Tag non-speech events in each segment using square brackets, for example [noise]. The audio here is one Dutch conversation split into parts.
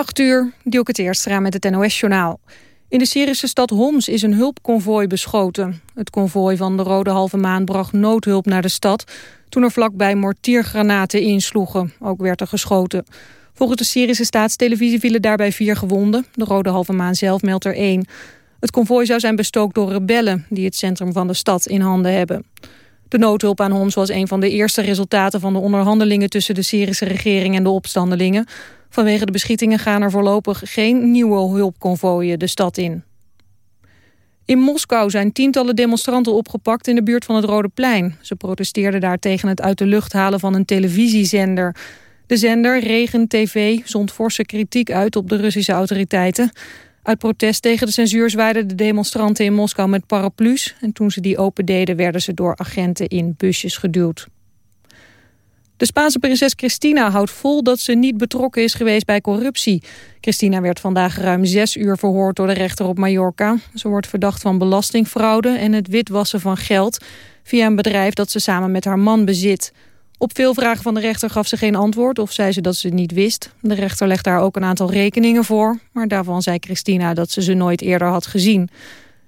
8 uur, Dielke Teerstra met het NOS-journaal. In de Syrische stad Homs is een hulpconvooi beschoten. Het konvooi van de Rode Halve Maan bracht noodhulp naar de stad... toen er vlakbij mortiergranaten insloegen. Ook werd er geschoten. Volgens de Syrische staatstelevisie vielen daarbij vier gewonden. De Rode Halve Maan zelf meldt er één. Het konvooi zou zijn bestookt door rebellen... die het centrum van de stad in handen hebben. De noodhulp aan Homs was een van de eerste resultaten van de onderhandelingen... tussen de Syrische regering en de opstandelingen... Vanwege de beschietingen gaan er voorlopig geen nieuwe hulpconvooien de stad in. In Moskou zijn tientallen demonstranten opgepakt in de buurt van het Rode Plein. Ze protesteerden daar tegen het uit de lucht halen van een televisiezender. De zender, Regen TV, zond forse kritiek uit op de Russische autoriteiten. Uit protest tegen de censuur zwaaiden de demonstranten in Moskou met paraplu's. En toen ze die opendeden werden ze door agenten in busjes geduwd. De Spaanse prinses Cristina houdt vol dat ze niet betrokken is geweest bij corruptie. Cristina werd vandaag ruim zes uur verhoord door de rechter op Mallorca. Ze wordt verdacht van belastingfraude en het witwassen van geld... via een bedrijf dat ze samen met haar man bezit. Op veel vragen van de rechter gaf ze geen antwoord of zei ze dat ze het niet wist. De rechter legde haar ook een aantal rekeningen voor... maar daarvan zei Cristina dat ze ze nooit eerder had gezien.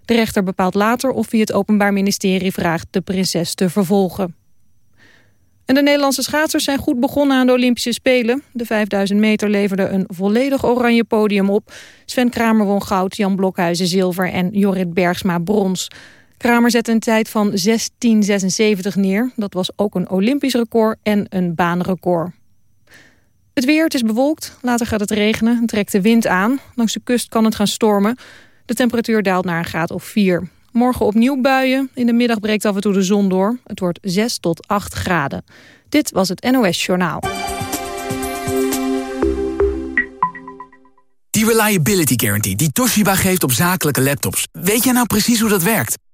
De rechter bepaalt later of hij het Openbaar Ministerie vraagt de prinses te vervolgen. En de Nederlandse schaatsers zijn goed begonnen aan de Olympische Spelen. De 5000 meter leverde een volledig oranje podium op. Sven Kramer won goud, Jan Blokhuizen zilver en Jorrit Bergsma brons. Kramer zette een tijd van 16.76 neer. Dat was ook een Olympisch record en een baanrecord. Het weer, het is bewolkt. Later gaat het regenen en trekt de wind aan. Langs de kust kan het gaan stormen. De temperatuur daalt naar een graad of 4. Morgen opnieuw buien. In de middag breekt af en toe de zon door. Het wordt 6 tot 8 graden. Dit was het NOS Journaal. Die Reliability Guarantee die Toshiba geeft op zakelijke laptops. Weet jij nou precies hoe dat werkt?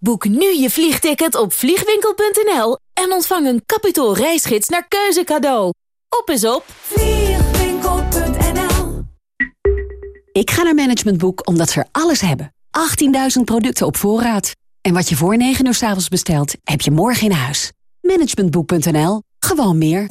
Boek nu je vliegticket op vliegwinkel.nl en ontvang een kapitaal reisgids naar keuze cadeau. Op is op vliegwinkel.nl Ik ga naar Management Boek omdat ze er alles hebben. 18.000 producten op voorraad. En wat je voor 9 uur s avonds bestelt, heb je morgen in huis. Managementboek.nl. Gewoon meer.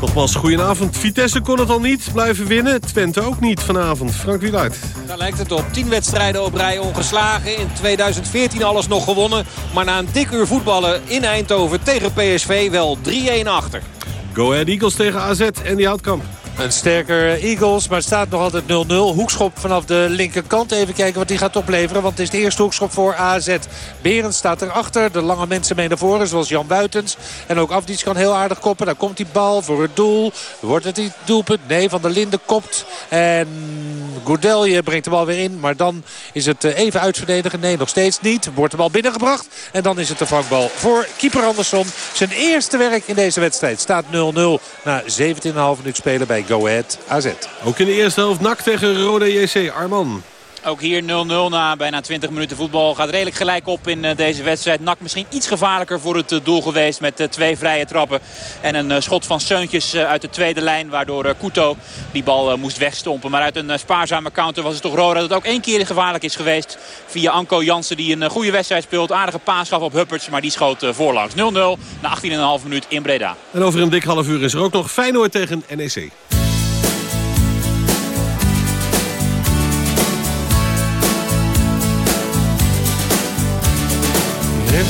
Nogmaals, goedenavond. Vitesse kon het al niet blijven winnen. Twente ook niet vanavond. Frank Wieluid. Daar lijkt het op. 10 wedstrijden op rij ongeslagen. In 2014 alles nog gewonnen. Maar na een dik uur voetballen in Eindhoven tegen PSV wel 3-1 achter. Go Ahead Eagles tegen AZ en die Houtkamp. Een sterker Eagles, maar staat nog altijd 0-0. Hoekschop vanaf de linkerkant. Even kijken wat die gaat opleveren. Want het is de eerste hoekschop voor AZ. Berend staat erachter. De lange mensen mee naar voren, zoals Jan Buitens. En ook Afdiets kan heel aardig koppen. Daar komt die bal voor het doel. Wordt het die doelpunt? Nee, Van der Linden kopt. En Gourdelje brengt de bal weer in. Maar dan is het eh, even uitverdedigen. Nee, nog steeds niet. Wordt de bal binnengebracht. En dan is het de vangbal voor keeper Andersson. Zijn eerste werk in deze wedstrijd. Staat 0-0 na 17,5 minuut spelen bij Go Ahead AZ. Ook in de eerste helft nak tegen Rode JC. Arman. Ook hier 0-0 na bijna 20 minuten voetbal. Gaat redelijk gelijk op in eh, deze wedstrijd. Nak misschien iets gevaarlijker voor het eh, doel geweest met eh, twee vrije trappen. En een schot van Seuntjes uit de tweede lijn. Waardoor Kuto die bal moest wegstompen. Maar uit een spaarzame counter was het toch Roda dat ook één keer gevaarlijk is geweest. Via Anko Jansen die een goede wedstrijd speelt. Aardige paas gaf op Hupperts. Maar die schoot voorlangs. 0-0 na 18,5 minuut in Breda. En over een dik half uur is er ook nog Feyenoord tegen NEC.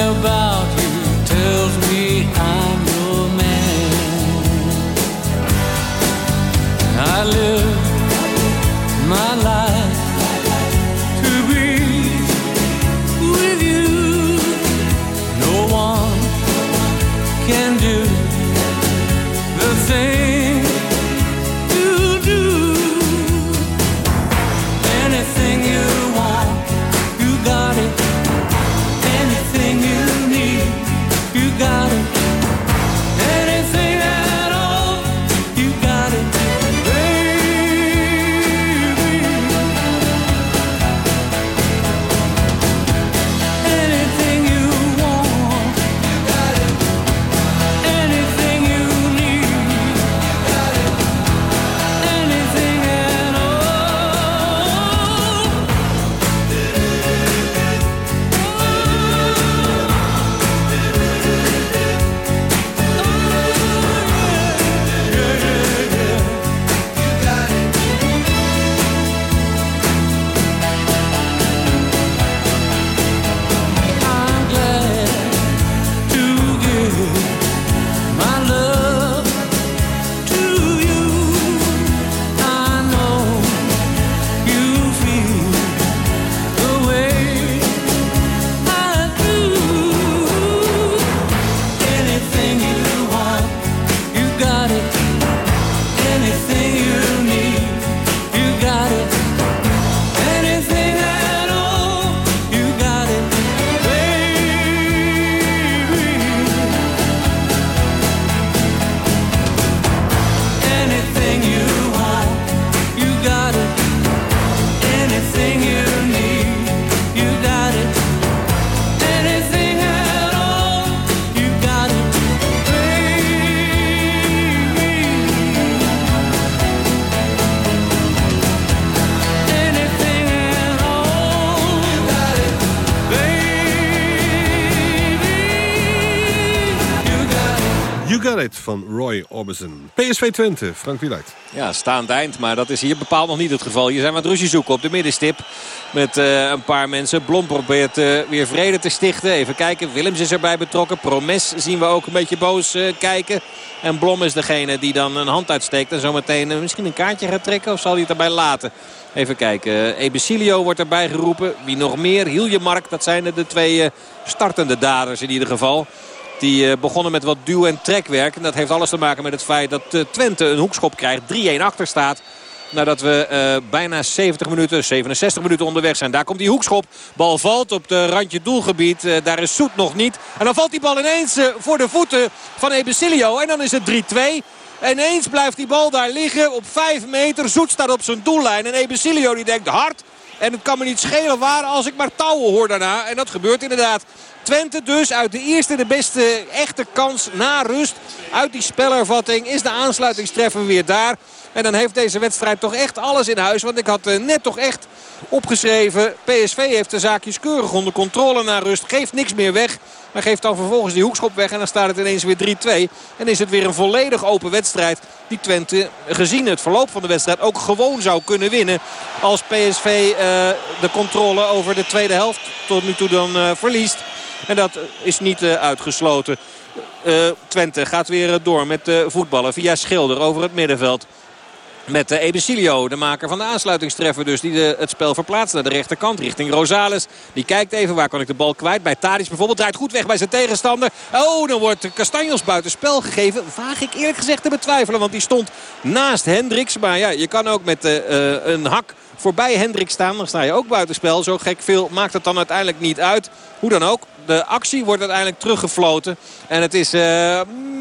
about you tells me I'm your man. I live my life van Roy Orbison. PSV Twente, Frank Wieluid. Ja, staand eind, maar dat is hier bepaald nog niet het geval. Hier zijn het ruzie zoeken op de middenstip. Met eh, een paar mensen. Blom probeert eh, weer vrede te stichten. Even kijken, Willems is erbij betrokken. Promes zien we ook een beetje boos eh, kijken. En Blom is degene die dan een hand uitsteekt. En zometeen misschien een kaartje gaat trekken. Of zal hij het erbij laten? Even kijken. Ebesilio wordt erbij geroepen. Wie nog meer? Hilje Mark. Dat zijn de twee startende daders in ieder geval. Die eh, begonnen met wat duw- en trekwerk. En dat heeft alles te maken met het feit dat eh, Twente een hoekschop krijgt. 3-1 achter staat. Nadat we eh, bijna 70 minuten, 67 minuten onderweg zijn. Daar komt die hoekschop. Bal valt op de randje doelgebied. Eh, daar is Soet nog niet. En dan valt die bal ineens voor de voeten van Ebesilio. En dan is het 3-2. En ineens blijft die bal daar liggen op 5 meter. Zoet staat op zijn doellijn. En Ebesilio die denkt hard. En het kan me niet schelen waar als ik maar touwen hoor daarna. En dat gebeurt inderdaad. Twente dus uit de eerste de beste echte kans na rust. Uit die spelervatting is de aansluitingstreffer weer daar. En dan heeft deze wedstrijd toch echt alles in huis. Want ik had eh, net toch echt opgeschreven. PSV heeft de zaakjes keurig onder controle na rust. Geeft niks meer weg. Maar geeft dan vervolgens die hoekschop weg. En dan staat het ineens weer 3-2. En is het weer een volledig open wedstrijd. Die Twente gezien het verloop van de wedstrijd ook gewoon zou kunnen winnen. Als PSV eh, de controle over de tweede helft tot nu toe dan eh, verliest. En dat is niet eh, uitgesloten. Eh, Twente gaat weer door met voetballen via Schilder over het middenveld. Met Ebesilio, de maker van de aansluitingstreffer dus. Die de, het spel verplaatst naar de rechterkant richting Rosales. Die kijkt even waar kan ik de bal kwijt. Bij Tadic bijvoorbeeld draait goed weg bij zijn tegenstander. Oh, dan wordt Castanjos buiten spel gegeven. Waag ik eerlijk gezegd te betwijfelen. Want die stond naast Hendricks. Maar ja, je kan ook met een hak voorbij Hendricks staan. Dan sta je ook buitenspel. Zo gek veel maakt het dan uiteindelijk niet uit. Hoe dan ook. De actie wordt uiteindelijk teruggefloten. En het is, uh,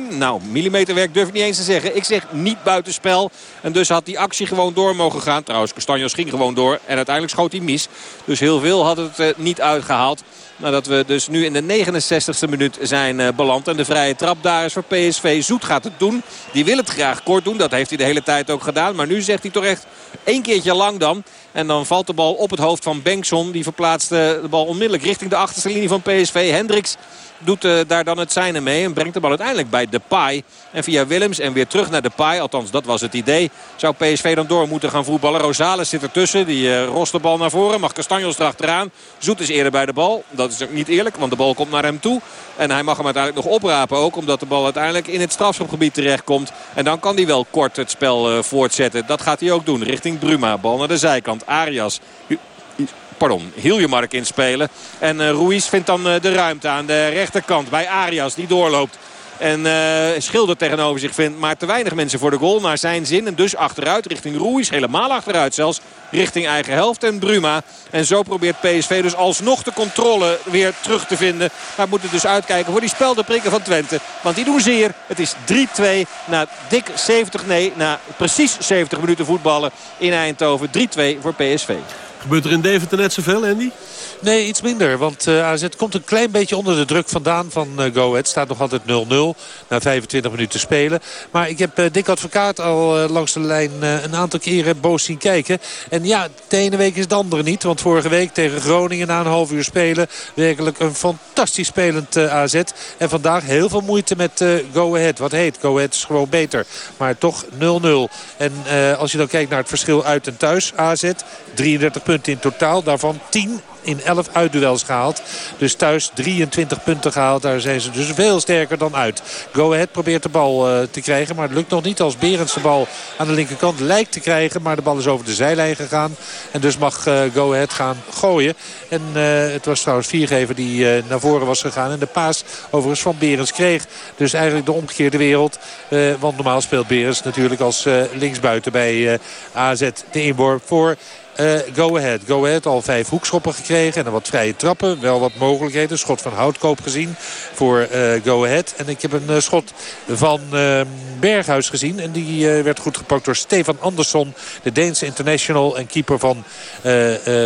nou, millimeterwerk durf ik niet eens te zeggen. Ik zeg niet buitenspel. En dus had die actie gewoon door mogen gaan. Trouwens, Castanjos ging gewoon door. En uiteindelijk schoot hij mis. Dus heel veel had het uh, niet uitgehaald. Nadat we dus nu in de 69ste minuut zijn uh, beland. En de vrije trap daar is voor PSV. Zoet gaat het doen. Die wil het graag kort doen. Dat heeft hij de hele tijd ook gedaan. Maar nu zegt hij toch echt één keertje lang dan. En dan valt de bal op het hoofd van Bengtson. Die verplaatst de bal onmiddellijk richting de achterste linie van PSV. Hendricks doet uh, daar dan het zijne mee. En brengt de bal uiteindelijk bij Depay. En via Willems en weer terug naar Depay. Althans, dat was het idee. Zou PSV dan door moeten gaan voetballen. Rosales zit ertussen. Die uh, rost de bal naar voren. Mag Castanjos erachteraan. Zoet is eerder bij de bal. Dat is ook niet eerlijk. Want de bal komt naar hem toe. En hij mag hem uiteindelijk nog oprapen ook. Omdat de bal uiteindelijk in het strafschopgebied terechtkomt. En dan kan hij wel kort het spel uh, voortzetten. Dat gaat hij ook doen. Richting Bruma. Bal naar de zijkant. Arias pardon, Hiljemark inspelen. En uh, Ruiz vindt dan uh, de ruimte aan de rechterkant bij Arias die doorloopt. En uh, Schilder tegenover zich vindt. Maar te weinig mensen voor de goal naar zijn zin. En dus achteruit richting Ruiz. Helemaal achteruit zelfs. Richting eigen helft en Bruma. En zo probeert PSV dus alsnog de controle weer terug te vinden. Maar moet het dus uitkijken voor die speldenprikken van Twente. Want die doen zeer. Het is 3-2 na dik 70, nee, na precies 70 minuten voetballen in Eindhoven. 3-2 voor PSV. Gebeurt er in Deventer net zoveel, Andy? Nee, iets minder. Want uh, AZ komt een klein beetje onder de druk vandaan van uh, Go Ahead. Staat nog altijd 0-0 na 25 minuten spelen. Maar ik heb uh, Dick Advocaat al langs de lijn een aantal keren boos zien kijken. En ja, de ene week is de andere niet. Want vorige week tegen Groningen na een half uur spelen... werkelijk een fantastisch spelend AZ. En vandaag heel veel moeite met Go Ahead. Wat heet, Go Ahead is gewoon beter. Maar toch 0-0. En als je dan kijkt naar het verschil uit en thuis AZ... 33 punten in totaal, daarvan 10 in 11 uitduels gehaald. Dus thuis 23 punten gehaald. Daar zijn ze dus veel sterker dan uit. Go Ahead probeert de bal uh, te krijgen. Maar het lukt nog niet als Berends de bal aan de linkerkant lijkt te krijgen. Maar de bal is over de zijlijn gegaan. En dus mag uh, Go Ahead gaan gooien. En uh, het was trouwens Viergever die naar voren was gegaan. En de paas overigens van Berends kreeg. Dus eigenlijk de omgekeerde wereld. want normaal speelt Berends natuurlijk als linksbuiten bij AZ de inworp voor... Uh, go Ahead. Go Ahead al vijf hoekschoppen gekregen. En wat vrije trappen. Wel wat mogelijkheden. Schot van Houtkoop gezien voor uh, Go Ahead. En ik heb een uh, schot van uh, Berghuis gezien. En die werd goed gepakt door Stefan Andersson. De Deense international en keeper van,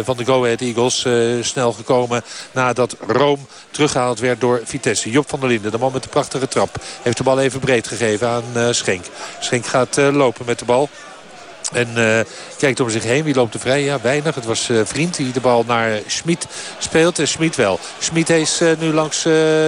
van de Go Ahead Eagles. snel gekomen nadat Rome teruggehaald werd door Vitesse. Job van der Linden, de man met de prachtige trap. Heeft de bal even breed gegeven aan Schenk. Schenk gaat lopen met de bal. En uh, kijkt om zich heen. Wie loopt er vrij? Ja, weinig. Het was uh, Vriend die de bal naar Schmid speelt. En Schmid wel. Schmid is uh, nu langs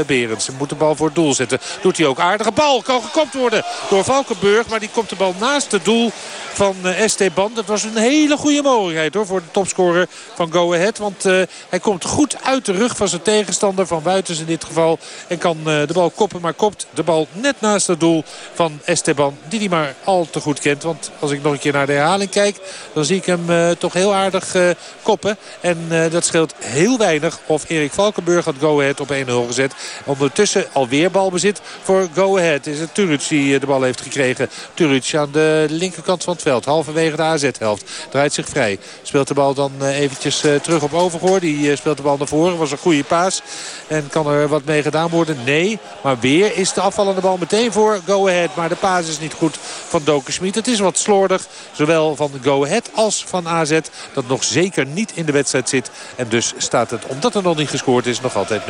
Berends. Moet de bal voor het doel zetten. Doet hij ook aardige bal. Kan gekopt worden door Valkenburg. Maar die komt de bal naast het doel van Esteban. Dat was een hele goede mogelijkheid hoor, voor de topscorer van Go Ahead. Want hij komt goed uit de rug van zijn tegenstander. Van Buitens in dit geval. En kan de bal koppen. Maar kopt de bal net naast het doel van Esteban. Die hij maar al te goed kent. Want als ik nog een keer naar de herhaling kijk... dan zie ik hem uh, toch heel aardig uh, koppen. En uh, dat scheelt heel weinig of Erik Valkenburg had Go Ahead op 1-0 gezet. Ondertussen alweer balbezit voor Go Ahead. Is het Turuc die de bal heeft gekregen. Turuc aan de linkerkant van het veld. Halverwege de AZ-helft. Draait zich vrij. Speelt de bal dan eventjes terug op Overgoor. Die speelt de bal naar voren. Was een goede paas. En kan er wat mee gedaan worden? Nee. Maar weer is de afvallende bal meteen voor Go Ahead. Maar de paas is niet goed van Doken Schmid. Het is wat slordig. Zowel van Go Ahead als van AZ. Dat nog zeker niet in de wedstrijd zit. En dus staat het, omdat er nog niet gescoord is, nog altijd 0-0.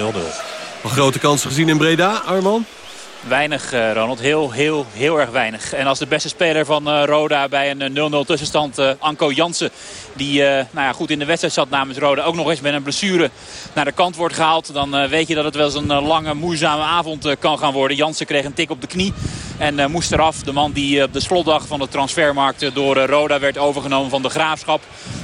Grote kansen gezien in Breda, Arman? Weinig, uh, Ronald. Heel, heel, heel erg weinig. En als de beste speler van uh, Roda bij een 0-0 tussenstand, Anko Jansen... die nou ja, goed in de wedstrijd zat namens Roda... ook nog eens met een blessure naar de kant wordt gehaald... dan weet je dat het wel eens een lange, moeizame avond kan gaan worden. Jansen kreeg een tik op de knie en moest eraf. De man die op de slotdag van de transfermarkt door Roda werd overgenomen van de Graafschap.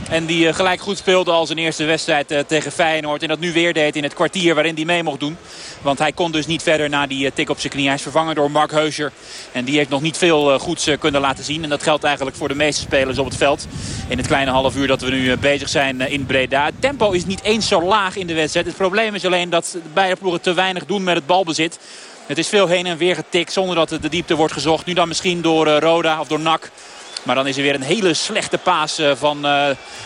En die gelijk goed speelde als een eerste wedstrijd tegen Feyenoord. En dat nu weer deed in het kwartier waarin hij mee mocht doen. Want hij kon dus niet verder na die tik op zijn knie. Hij is vervangen door Mark Heuscher. En die heeft nog niet veel goeds kunnen laten zien. En dat geldt eigenlijk voor de meeste spelers op het veld. In het kleine half uur dat we nu bezig zijn in Breda. Het tempo is niet eens zo laag in de wedstrijd. Het probleem is alleen dat beide ploegen te weinig doen met het balbezit. Het is veel heen en weer getikt zonder dat de diepte wordt gezocht. Nu dan misschien door Roda of door NAC. Maar dan is er weer een hele slechte paas van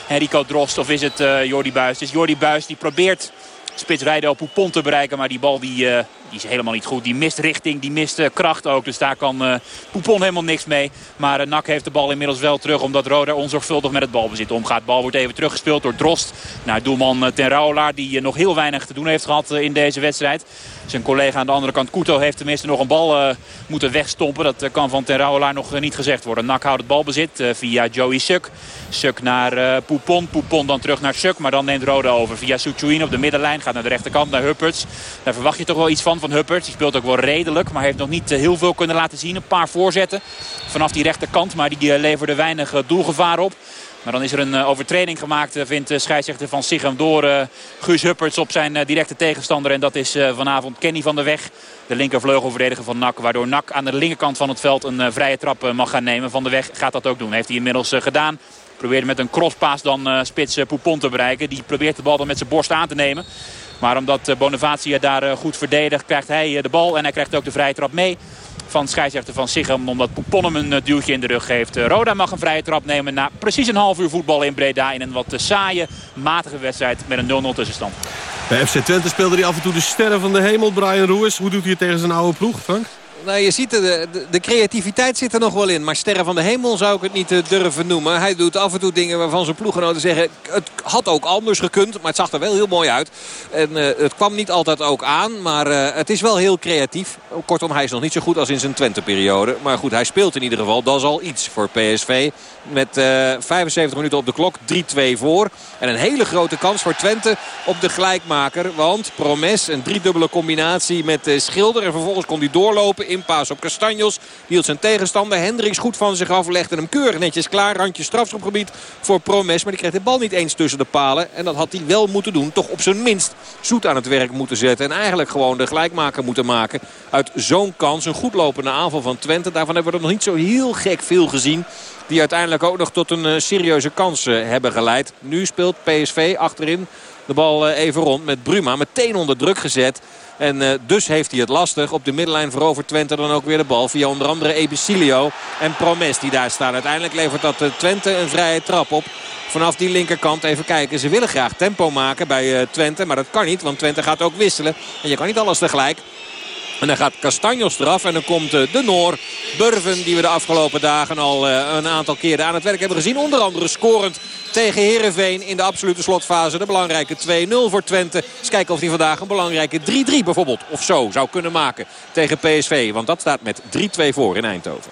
Henrico Drost. Of is het uh, Jordi Buis? Het is Jordi Buis die probeert spits rijden op Poupon te bereiken. Maar die bal die, die is helemaal niet goed. Die mist richting, die mist uh, kracht ook. Dus daar kan uh, Poupon helemaal niks mee. Maar uh, Nak heeft de bal inmiddels wel terug. Omdat Roda onzorgvuldig met het balbezit omgaat. Bal wordt even teruggespeeld door Drost. Naar doelman Ten Rouwelaar. Die nog heel weinig te doen heeft gehad in deze wedstrijd. Zijn collega aan de andere kant, Kuto, heeft tenminste nog een bal moeten wegstompen. Dat kan van Ten Rouwelaar nog niet gezegd worden. Nak houdt het balbezit via Joey Suk. Suk naar Poupon. Poupon dan terug naar Suk. Maar dan neemt Roda over via Suchuin op de middenlijn. Gaat naar de rechterkant, naar Hupperts. Daar verwacht je toch wel iets van van Hupperts. Die speelt ook wel redelijk, maar heeft nog niet eh, heel veel kunnen laten zien. Een paar voorzetten vanaf die rechterkant, maar die eh, leverde weinig eh, doelgevaar op. Maar dan is er een overtreding gemaakt, vindt scheidsrechter van Sigem door Guus Hupperts op zijn directe tegenstander. En dat is vanavond Kenny van der Weg, de linkervleugelverdediger van NAC. Waardoor NAC aan de linkerkant van het veld een vrije trap mag gaan nemen. Van der Weg gaat dat ook doen, heeft hij inmiddels gedaan. Probeerde met een crosspaas dan spits Poupon te bereiken. Die probeert de bal dan met zijn borst aan te nemen. Maar omdat eh, Bonavacia daar eh, goed verdedigt, krijgt hij eh, de bal. En hij krijgt ook de vrije trap mee van scheidsrechter van Sigem. Omdat Poupon hem een duwtje in de rug geeft. Roda mag een vrije trap nemen na precies een half uur voetbal in Breda. In een wat saaie, matige wedstrijd met een 0-0 tussenstand. Bij FC Twente speelde hij af en toe de sterren van de hemel. Brian Ruiz, hoe doet hij tegen zijn oude ploeg, Frank? Nou, je ziet, de, de, creativiteit zit er nog wel in. Maar sterren van de hemel zou ik het niet uh, durven noemen. Hij doet af en toe dingen waarvan zijn ploeggenoten zeggen... het had ook anders gekund, maar het zag er wel heel mooi uit. En uh, het kwam niet altijd ook aan, maar uh, het is wel heel creatief. Kortom, hij is nog niet zo goed als in zijn Twente-periode. Maar goed, hij speelt in ieder geval. Dat is al iets voor PSV. Met 75 minuten op de klok, 3-2 voor. En een hele grote kans voor Twente op de gelijkmaker. Want Promes, een driedubbele combinatie met Schilder. En vervolgens kon hij doorlopen inpaas op Castanjos. Hield zijn tegenstander Hendricks goed van zich af. Legde hem keurig netjes klaar. Randje strafschopgebied voor Promes. Maar die kreeg de bal niet eens tussen de palen. En dat had hij wel moeten doen. Toch op zijn minst zoet aan het werk moeten zetten. En eigenlijk gewoon de gelijkmaker moeten maken. Uit zo'n kans. Een goed lopende aanval van Twente. Daarvan hebben we er nog niet zo heel gek veel gezien. Die uiteindelijk ook nog tot een eh, serieuze kans eh, hebben geleid. Nu speelt PSV achterin de bal eh, even rond met Bruma. Meteen onder druk gezet. En uh, dus heeft hij het lastig. Op de middenlijn verovert Twente dan ook weer de bal. Via onder andere Ebicilio en Promes die daar staan. Uiteindelijk levert dat uh, Twente een vrije trap op. Vanaf die linkerkant even kijken. Ze willen graag tempo maken bij Twente. Maar dat kan niet, want Twente gaat ook wisselen. En je kan niet alles tegelijk. En dan gaat Castanjos eraf en dan komt de Noor Burven die we de afgelopen dagen al een aantal keren aan het werk hebben gezien. Onder andere scorend tegen Herenveen in de absolute slotfase. De belangrijke 2-0 voor Twente. Eens kijken of hij vandaag een belangrijke 3-3 bijvoorbeeld of zo zou kunnen maken tegen PSV. Want dat staat met 3-2 voor in Eindhoven.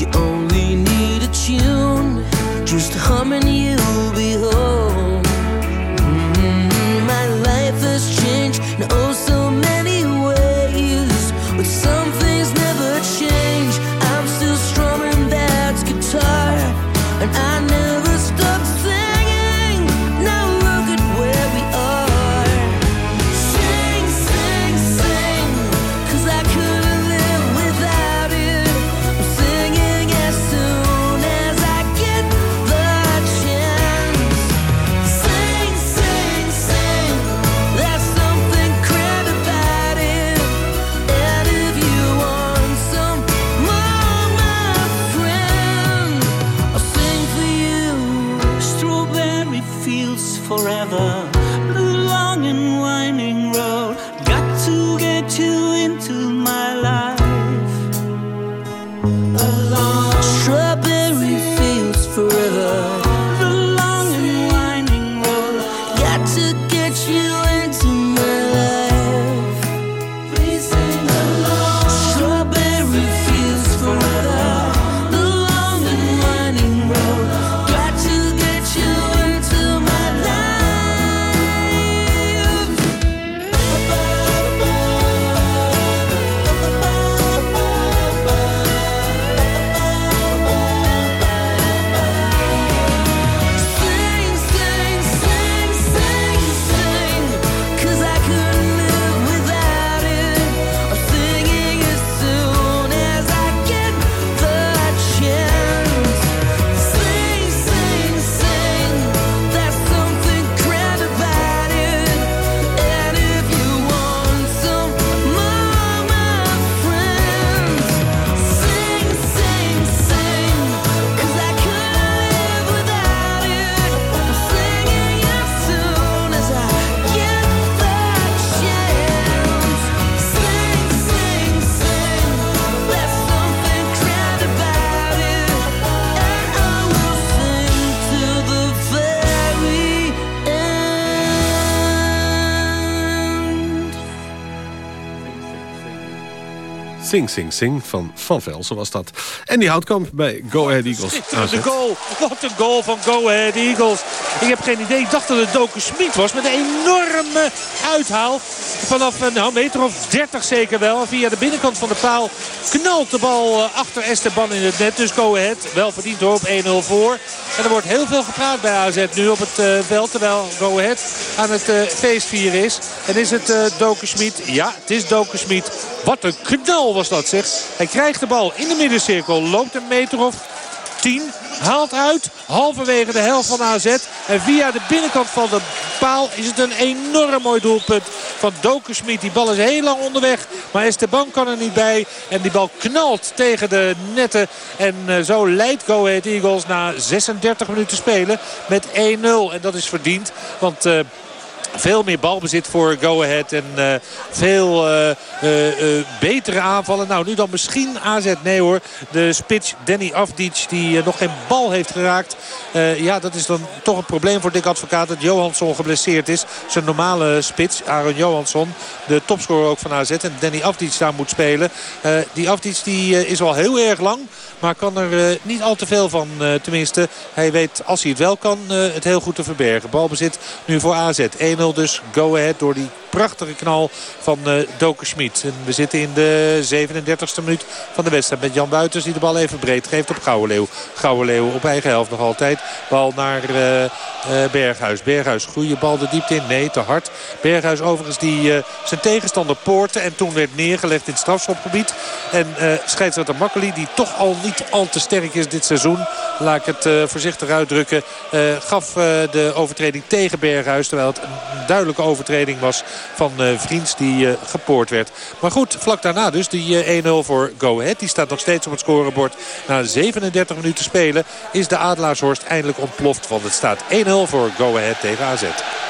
you own. Sing Sing Sing van Van Velsen was dat. En die houtkamp bij Go Ahead Eagles. Schitterende goal. Wat een goal van Go Ahead Eagles. Ik heb geen idee. Ik dacht dat het Doken Smit was. Met een enorme uithaal. Vanaf een nou, meter of 30 zeker wel. Via de binnenkant van de paal knalt de bal eh, achter Esteban in het net. Dus Go Ahead wel verdiend hoor op 1-0 voor. En er wordt heel veel gepraat bij AZ nu op het uh, veld. Terwijl Go Ahead aan het uh, feestvieren is. En is het uh, Doken Smit? Ja, het is Doken Smit. Wat een knal Hij krijgt de bal in de middencirkel. Loopt een meter of 10. Haalt uit. Halverwege de helft van AZ. En via de binnenkant van de paal is het een enorm mooi doelpunt van Dokersmit. Die bal is heel lang onderweg. Maar Esteban kan er niet bij. En die bal knalt tegen de netten. En uh, zo leidt Go Ahead Eagles na 36 minuten spelen met 1-0. En dat is verdiend. Want... Uh, veel meer balbezit voor Go Ahead. En uh, veel uh, uh, betere aanvallen. Nou, nu dan misschien AZ. Nee hoor. De spits Danny Afdic die nog geen bal heeft geraakt. ja, dat is dan toch een probleem voor Dick Advocaat. Dat Johansson geblesseerd is. Zijn normale spits, Aaron Johansson. De topscorer ook van AZ. En Danny Afdic daar moet spelen. die Afdic die, is al heel erg lang. Maar kan er niet al te veel van. tenminste, hij weet als hij het wel kan het heel goed te verbergen. Balbezit nu voor AZ. 1 dus go ahead door die prachtige knal van uh, Doken Schmid. En we zitten in de 37e minuut van de wedstrijd. Met Jan Buitens die de bal even breed geeft op Gouwenleeuw. Gouwenleeuw op eigen helft nog altijd. Bal naar uh, uh, Berghuis. Berghuis, goede bal de diepte in. Nee, te hard. Berghuis overigens die zijn tegenstander poorte. En toen werd neergelegd in het strafschopgebied. En scheidsrechter Makkeli die toch al niet al te sterk is dit seizoen. Laat ik het voorzichtig uitdrukken. gaf de overtreding tegen Berghuis. Terwijl het een duidelijke overtreding was van uh, Vriends die uh, gepoord werd. Maar goed, vlak daarna dus die uh, 1-0 voor Go Ahead. Die staat nog steeds op het scorebord. Na 37 minuten spelen is de Adelaarshorst eindelijk ontploft. Want het staat 1-0 voor Go Ahead tegen AZ.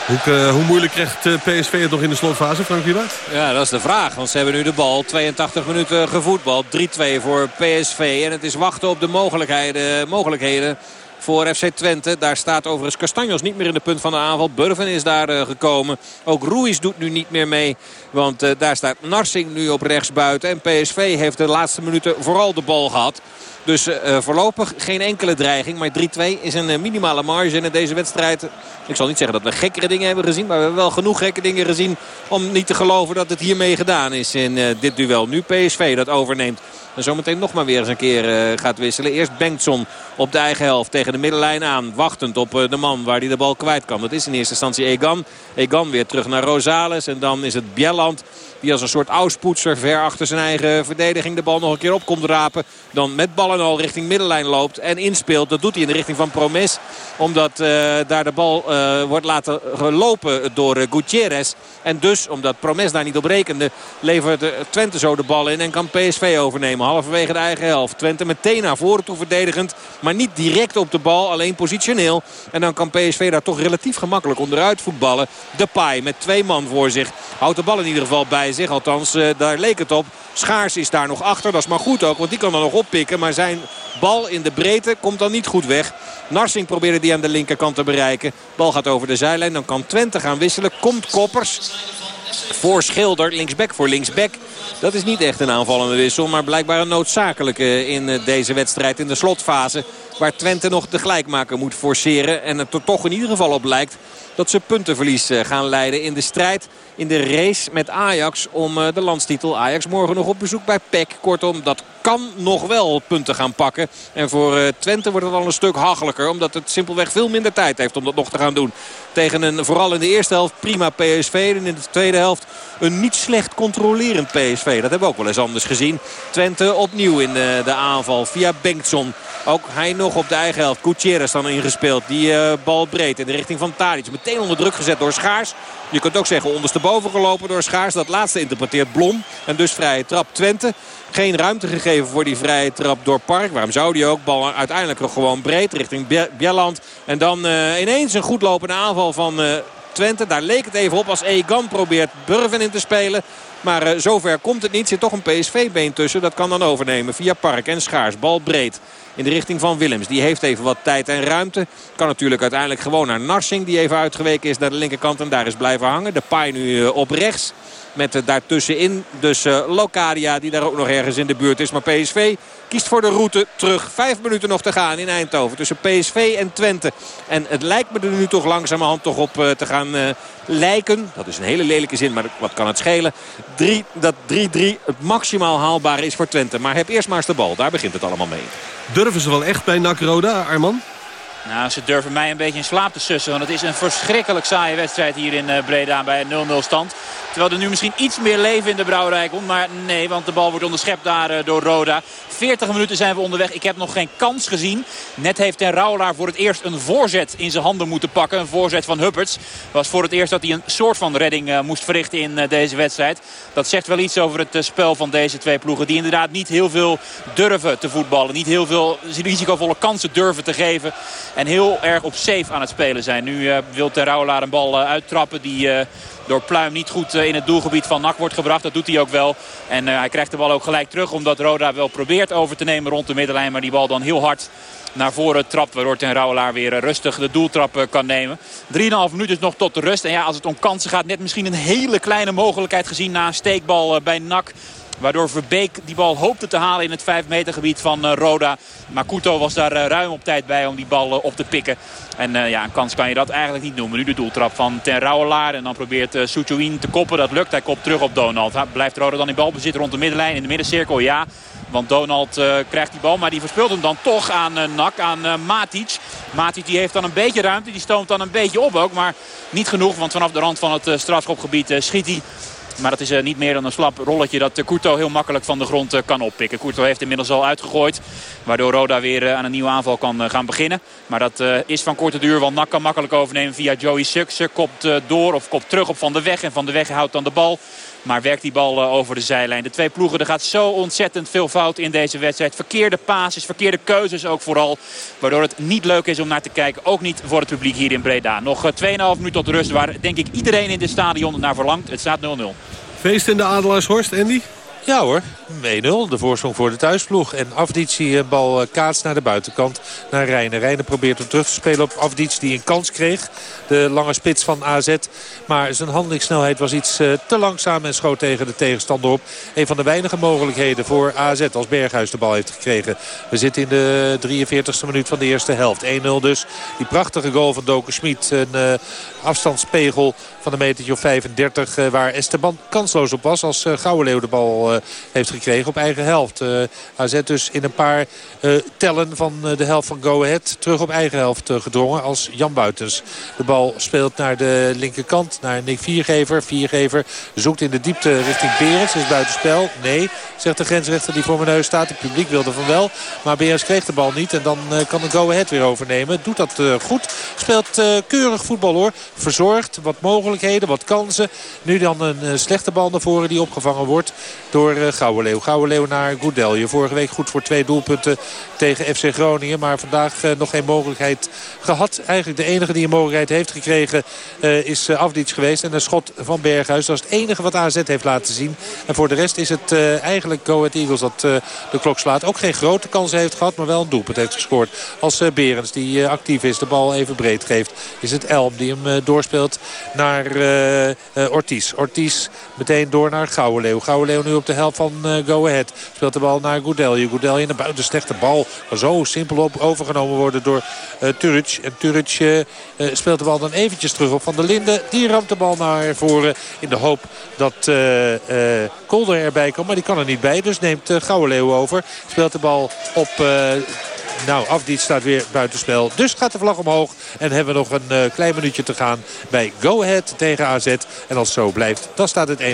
Hoe, hoe, moeilijk krijgt PSV het nog in de slotfase, Frank Wiebert? Ja, dat is de vraag. Want ze hebben nu de bal 82 minuten gevoetbald. 3-2 voor PSV. En het is wachten op de mogelijkheden, mogelijkheden voor FC Twente. Daar staat overigens Castanjos niet meer in de punt van de aanval. Burven is daar uh, gekomen. Ook Ruiz doet nu niet meer mee. Want uh, daar staat Narsing nu op rechts buiten. En PSV heeft de laatste minuten vooral de bal gehad. Dus uh, voorlopig geen enkele dreiging. Maar 3-2 is een minimale marge in deze wedstrijd. Ik zal niet zeggen dat we gekkere dingen hebben gezien. Maar we hebben wel genoeg gekke dingen gezien om niet te geloven dat het hiermee gedaan is in dit duel. Nu PSV dat overneemt. En zometeen nog maar weer eens een keer uh, gaat wisselen. Eerst Bengtson op de eigen helft tegen de middenlijn aan. Wachtend op uh, de man waar hij de bal kwijt kan. Dat is in eerste instantie Egan. Egan weer terug naar Rosales. En dan is het Bjelland die als een soort auspoetser ver achter zijn eigen verdediging de bal nog een keer op komt rapen. Dan met bal en al richting middenlijn loopt en inspeelt. Dat doet hij in de richting van Promes. Omdat uh, daar de bal wordt laten lopen door Gutierrez. En dus, omdat Promes daar niet op rekende, levert Twente zo de bal in. En kan PSV overnemen. Halverwege de eigen helft. Twente meteen naar voren toe verdedigend. Maar niet direct op de bal, alleen positioneel. En dan kan PSV daar toch relatief gemakkelijk onderuit voetballen. Depay met twee man voor zich. Houdt de bal in ieder geval bij zich. Althans, uh, daar leek het op. Schaars is daar nog achter. Dat is maar goed ook, want die kan er nog oppikken. Maar zijn bal in de breedte komt dan niet goed weg. Narsing probeerde die aan de linkerkant te bereiken. Bal gaat over de zijlijn. Dan kan Twente gaan wisselen. Komt Koppers voor Schilder. Linksback voor linksback. Dat is niet echt een aanvallende wissel. Maar blijkbaar een noodzakelijke in eh, deze wedstrijd. In de slotfase. Waar Twente nog de gelijkmaker moet forceren. En het er toch in ieder geval op lijkt dat ze puntenverlies eh, gaan leiden in de strijd. In de race met Ajax om eh, de landstitel. Ajax morgen nog op bezoek bij PEC. Kortom, dat kan nog wel punten gaan pakken. En voor uh, Twente wordt het al een stuk hachelijker. Omdat het simpelweg veel minder tijd heeft om dat nog te gaan doen. Tegen een vooral in de eerste helft prima PSV. En in de tweede helft een niet slecht controlerend PSV. Dat hebben we ook wel eens anders gezien. Twente opnieuw in de, de aanval via Bengtson. Ook hij nog op de eigen helft. Gutierrez dan ingespeeld. Die uh, bal breed in de richting van Tadic. Meteen onder druk gezet door Schaars. Je kunt ook zeggen ondersteboven gelopen door Schaars. Dat laatste interpreteert Blom. En dus vrije trap Twente. Geen ruimte gegeven voor die vrije trap door Park. Waarom zou die ook? Bal uiteindelijk nog gewoon breed richting Bjelland. En dan uh, ineens een goed lopende aanval van uh, Twente. Daar leek het even op als Egan probeert Burven in te spelen. Maar uh, zover komt het niet. Zit toch een PSV-been tussen. Dat kan dan overnemen via Park en Schaars. Bal breed in de richting van Willems. Die heeft even wat tijd en ruimte. Kan natuurlijk uiteindelijk gewoon naar Narsing. Die even uitgeweken is naar de linkerkant en daar is blijven hangen. De paai nu op rechts. Met uh, daartussenin dus uh, Locadia die daar ook nog ergens in de buurt is. Maar PSV kiest voor de route terug. Vijf minuten nog te gaan in Eindhoven tussen PSV en Twente. En het lijkt me er nu toch langzamerhand toch op uh, te gaan uh, lijken. Dat is een hele lelijke zin, maar wat kan het schelen. Drie, dat 3-3 het maximaal haalbare is voor Twente. Maar heb eerst maar eens de bal. Daar begint het allemaal mee. Durven ze wel echt bij NAC Roda, Arman? Nou, ze durven mij een beetje in slaap te sussen. Want het is een verschrikkelijk saaie wedstrijd hier in Breda bij een 0-0 stand. Terwijl er nu misschien iets meer leven in de brouwerij komt. Maar nee, want de bal wordt onderschept daar uh, door Roda. 40 minuten zijn we onderweg. Ik heb nog geen kans gezien. Net heeft Ten Rauwelaar voor het eerst een voorzet in zijn handen moeten pakken. Een voorzet van Hupperts. was voor het eerst dat hij een soort van redding uh, moest verrichten in uh, deze wedstrijd. Dat zegt wel iets over het spel van deze twee ploegen. Die inderdaad niet heel veel durven te voetballen. Niet heel veel risicovolle kansen durven te geven. En heel erg op safe aan het spelen zijn. Nu wil Ten Rauwelaar een bal uittrappen die door Pluim niet goed in het doelgebied van NAC wordt gebracht. Dat doet hij ook wel. En uh, hij krijgt de bal ook gelijk terug. Omdat Roda wel probeert over te nemen rond de middenlijn. Maar die bal dan heel hard naar voren trapt. Waardoor Ten Rauwelaar weer rustig de doeltrap kan nemen. 3,5 minuten is nog tot de rust. En ja, als het om kansen gaat, net misschien een hele kleine mogelijkheid gezien na een steekbal bij NAC. Waardoor Verbeek die bal hoopte te halen in het 5 meter gebied van uh, Roda. Maar Kuto was daar uh, ruim op tijd bij om die bal uh, op te pikken. En ja, een kans kan je dat eigenlijk niet noemen. Nu de doeltrap van Ten Rauwelaar. En dan probeert uh, te koppen. Dat lukt. Hij kopt terug op Donald. Blijft Roda dan in balbezit rond de middenlijn. In de middencirkel, ja. Want Donald krijgt die bal, maar die verspeelt hem dan toch aan uh, Nak, aan uh, Matic. Matic die heeft dan een beetje ruimte, die stoomt dan een beetje op ook. Maar niet genoeg, want vanaf de rand van het strafschopgebied schiet hij. Maar dat is uh, niet meer dan een slap rolletje dat uh, Courto heel makkelijk van de grond uh, kan oppikken. Courto heeft inmiddels al uitgegooid. Waardoor Roda weer aan een nieuwe aanval kan gaan beginnen. Maar dat is van korte duur. Want Nak kan makkelijk overnemen via Joey Suk. Suk kopt door of kopt terug op Van de Weg. En Van de Weg houdt dan de bal. Maar werkt die bal over de zijlijn. De twee ploegen, er gaat zo ontzettend veel fout in deze wedstrijd. Verkeerde passes, verkeerde keuzes ook vooral. Waardoor het niet leuk is om naar te kijken. Ook niet voor het publiek hier in Breda. Nog 2,5 minuten tot de rust waar denk ik iedereen in dit stadion naar verlangt. Het staat 0-0. Feest in de Adelaarshorst, Andy? Ja hoor, 1-0. De voorsprong voor de thuisploeg. En Afdici een bal kaats naar de buitenkant naar Rijnen. Rijnen probeert om terug te spelen op Afdici die een kans kreeg. De lange spits van AZ. Maar zijn handelingssnelheid was iets te langzaam en schoot tegen de tegenstander op. Een van de weinige mogelijkheden voor AZ als Berghuis de bal heeft gekregen. We zitten in de 43ste minuut van de eerste helft. 1-0 dus. Die prachtige goal van Doken Schmid. Een afstandspegel van een metertje of 35. Uh, waar Esteban kansloos op was als uh, Gouwenleeuw de bal heeft gekregen op eigen helft. AZ dus in een paar tellen van de helft van Go Ahead terug op eigen helft gedrongen als Jan Buitens. De bal speelt naar de linkerkant, naar Nick Viergever. Viergever zoekt in de diepte richting Berends. Is buitenspel? Nee, zegt de grensrechter die voor mijn neus staat. Het publiek wilde van wel, maar Berends kreeg de bal niet. En dan kan de Go Ahead weer overnemen. Doet dat goed. Speelt keurig voetbal hoor. Verzorgd, wat mogelijkheden, wat kansen. Nu dan een slechte bal naar voren die opgevangen wordt door uh, Gouwenleeuw. Gouwenleeuw naar Goudelje. Vorige week goed voor twee doelpunten tegen FC Groningen. Maar vandaag uh, nog geen mogelijkheid gehad. Eigenlijk de enige die een mogelijkheid heeft gekregen is Afdic geweest. En een schot van Berghuis. Dat is het enige wat AZ heeft laten zien. En voor de rest is het eigenlijk Go Ahead Eagles dat de klok slaat. Ook geen grote kansen heeft gehad, maar wel een doelpunt heeft gescoord. Als Berens die actief is, de bal even breed geeft. Is het Elm die hem doorspeelt naar Ortiz. Ortiz meteen door naar Gouwenleeuw. Gouwenleeuw nu op de helft van Go Ahead. Speelt de bal naar Goudelje. Goudelje naar buiten. Slechte bal. Zo simpel op overgenomen worden door Turic. En Turic speelt de bal dan eventjes terug op Van der Linden. Die ramt de bal naar voren in de hoop dat Kolder erbij komt. Maar die kan er niet bij. Dus neemt Gouwenleeuw over. Speelt de bal op... Nou, Afdiet staat weer buitenspel. Dus gaat de vlag omhoog. En hebben we nog een uh, klein minuutje te gaan bij Go Ahead tegen AZ. En als het zo blijft, dan staat het 1-0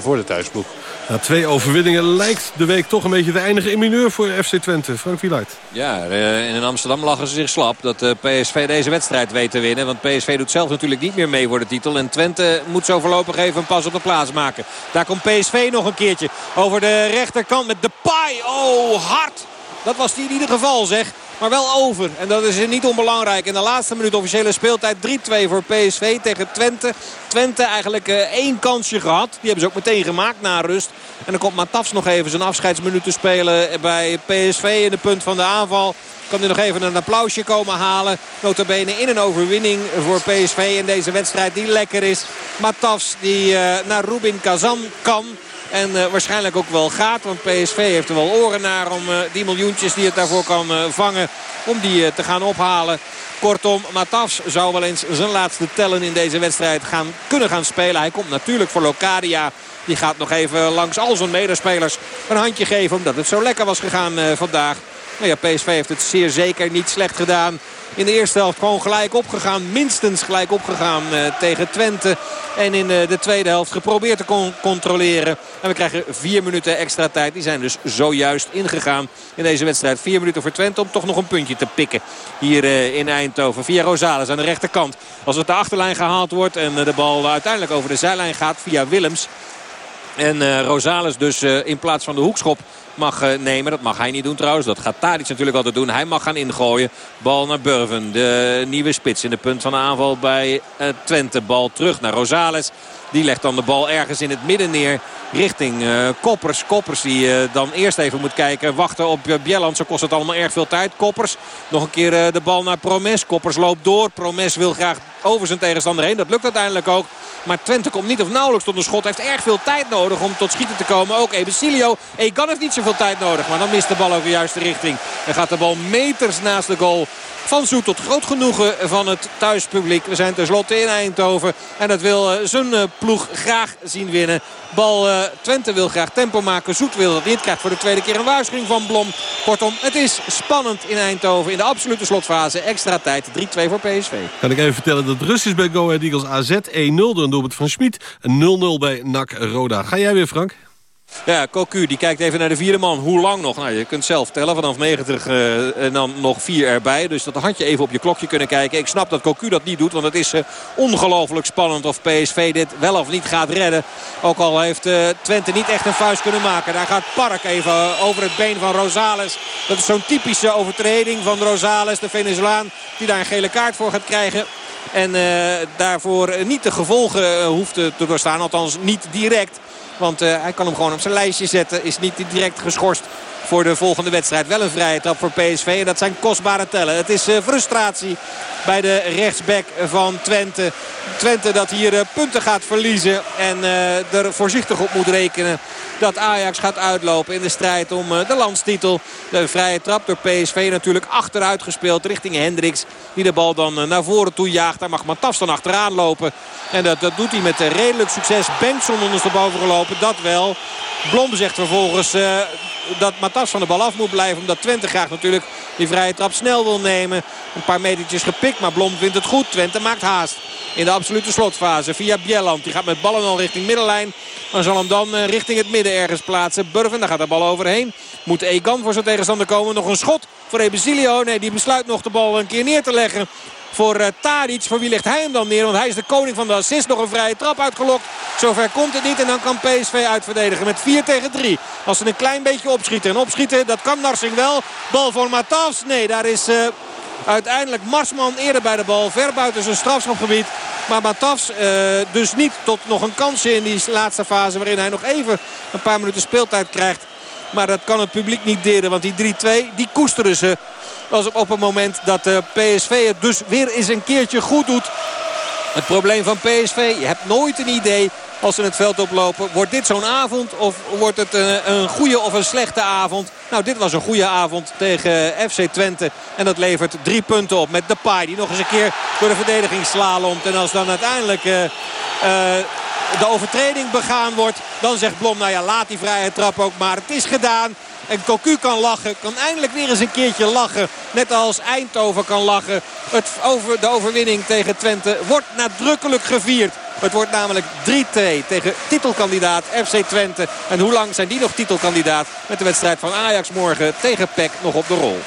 voor de thuisploeg. Na twee overwinningen lijkt de week toch een beetje te eindigen in mineur voor FC Twente. Frank Wieluid. Ja, in Amsterdam lachen ze zich slap dat PSV deze wedstrijd weet te winnen. Want PSV doet zelf natuurlijk niet meer mee voor de titel. En Twente moet zo voorlopig even een pas op de plaats maken. Daar komt PSV nog een keertje over de rechterkant met de paai. Oh, hard. Dat was die in ieder geval zeg. maar wel over. En dat is niet onbelangrijk. In de laatste minuut officiële speeltijd 3-2 voor PSV tegen Twente. Twente eigenlijk uh, één kansje gehad. Die hebben ze ook meteen gemaakt na rust. En dan komt Matafs nog even zijn afscheidsminuten spelen bij PSV in de punt van de aanval. Kan hij nog even een applausje komen halen. Notabene in een overwinning voor PSV in deze wedstrijd die lekker is. Matafs die uh, naar Rubin Kazan kan. En uh, waarschijnlijk ook wel gaat. Want PSV heeft er wel oren naar om uh, die miljoentjes die het daarvoor kan uh, vangen. Om die te gaan ophalen. Kortom, Matafs zou wel eens zijn laatste tellen in deze wedstrijd gaan, kunnen gaan spelen. Hij komt natuurlijk voor Locadia. Die gaat nog even langs al zijn medespelers een handje geven. Omdat het zo lekker was gegaan vandaag. Nou ja, PSV heeft het zeer zeker niet slecht gedaan. In de eerste helft gewoon gelijk opgegaan. Minstens gelijk opgegaan uh, tegen Twente. En in uh, de tweede helft geprobeerd te con controleren. En we krijgen vier minuten extra tijd. Die zijn dus zojuist ingegaan in deze wedstrijd. Vier minuten voor Twente om toch nog een puntje te pikken. Hier uh, in Eindhoven. Via Rosales aan de rechterkant. Als het de achterlijn gehaald wordt en de bal uiteindelijk over de zijlijn gaat via Willems. En Rosales dus in plaats van de hoekschop mag nemen. Dat mag hij niet doen trouwens. Dat gaat Tadic natuurlijk altijd doen. Hij mag gaan ingooien. Bal naar Burven. De nieuwe spits in de punt van de aanval bij Twente. Bal terug naar Rosales. Die legt dan de bal ergens in het midden neer richting uh, Koppers. Koppers die uh, dan eerst even moet kijken. Wachten op uh, Bjelland. Zo kost het allemaal erg veel tijd. Koppers nog een keer de bal naar Promes. Koppers loopt door. Promes wil graag over zijn tegenstander heen. Dat lukt uiteindelijk ook. Maar Twente komt niet of nauwelijks tot een schot. Heeft erg veel tijd nodig om tot schieten te komen. Ook Ebesilio. Egan heeft niet zoveel tijd nodig. Maar dan mist de bal ook de juiste richting. En gaat de bal meters naast de goal van Zoet tot groot genoegen van het thuispubliek. We zijn tenslotte in Eindhoven. En dat wil zijn ploeg graag zien winnen. Bal uh, Twente wil graag tempo maken. Zoet wil dat niet. Krijgt voor de tweede keer een waarschuwing van Blom. Kortom, het is spannend in Eindhoven. In de absolute slotfase. Extra tijd. 3-2 voor PSV. Kan ik even vertellen dat rust is bij Go Ahead Eagles AZ. 1-0 door een doelpunt van Schmid. 0-0 bij NAC Roda. Ga jij weer Frank? Ja, Cocu die kijkt even naar de vierde man. Hoe lang nog? Nou, je kunt zelf tellen. Vanaf 90 uh, en dan nog vier erbij. Dus dat had je even op je klokje kunnen kijken. Ik snap dat Cocu dat niet doet. Want het is uh, ongelooflijk spannend of PSV dit wel of niet gaat redden. Ook al heeft uh, Twente niet echt een vuist kunnen maken. Daar gaat Park even over het been van Rosales. Dat is zo'n typische overtreding van Rosales. De Venezolaan die daar een gele kaart voor gaat krijgen. En daarvoor niet de gevolgen hoeft te doorstaan. Althans niet direct. Want uh, hij kan hem gewoon op zijn lijstje zetten. Is niet direct geschorst voor de volgende wedstrijd. Wel een vrije trap voor PSV. En dat zijn kostbare tellen. Het is uh, frustratie bij de rechtsback van Twente. Twente dat hier uh, punten gaat verliezen. En er voorzichtig op moet rekenen dat Ajax gaat uitlopen in de strijd om de landstitel. De vrije trap door PSV natuurlijk achteruit gespeeld richting Hendricks. Die de bal dan naar voren toe jaagt. Daar mag Matas dan achteraan lopen. En dat, dat doet hij met redelijk succes. Bengtson ondersteboven gelopen, dat wel. Blom zegt vervolgens dat Van de bal af moet blijven. Omdat Twente graag natuurlijk die vrije trap snel wil nemen. Een paar metertjes gepikt, maar Blom vindt het goed. Twente maakt haast in de absolute slotfase via Bjelland. Die gaat met ballen al richting middenlijn. Maar zal hem dan uh, richting het midden ergens plaatsen. Burven, daar gaat de bal overheen. Moet Egan voor zijn tegenstander komen. Nog een schot voor Ebesilio. Nee, die besluit nog de bal een keer neer te leggen voor uh, Tadic. Voor wie ligt hij hem dan neer? Want hij is de koning van de assist. Nog een vrije trap uitgelokt. Zover komt het niet. En dan kan PSV uitverdedigen met 4 tegen 3. Als ze een klein beetje opschieten. En opschieten, dat kan Narsing wel. Bal voor Matas. Nee, daar is... Uh, Uiteindelijk Marsman eerder bij de bal. Ver buiten zijn strafschopgebied. Maar Matafs uh, dus niet tot nog een kansje in die laatste fase. Waarin hij nog even een paar minuten speeltijd krijgt. Maar dat kan het publiek niet deren. Want die 3-2 die koesteren ze. Als op het moment dat uh, PSV het dus weer eens een keertje goed doet. Het probleem van PSV, je hebt nooit een idee als ze het veld oplopen. Wordt dit zo'n avond of wordt het een, een goede of een slechte avond? Nou, dit was een goede avond tegen FC Twente. En dat levert drie punten op met Depay. Die nog eens een keer door de verdediging slalomt. En als dan uiteindelijk... Uh, de overtreding begaan wordt. Dan zegt Blom, nou ja, laat die vrije trap ook maar. Het is gedaan. En Cocu kan lachen. Kan eindelijk weer eens een keertje lachen. Net als Eindhoven kan lachen. Het over, de overwinning tegen Twente wordt nadrukkelijk gevierd. Het wordt namelijk 3-2 tegen titelkandidaat FC Twente. En hoe lang zijn die nog titelkandidaat met de wedstrijd van Ajax morgen tegen PEC nog op de rol.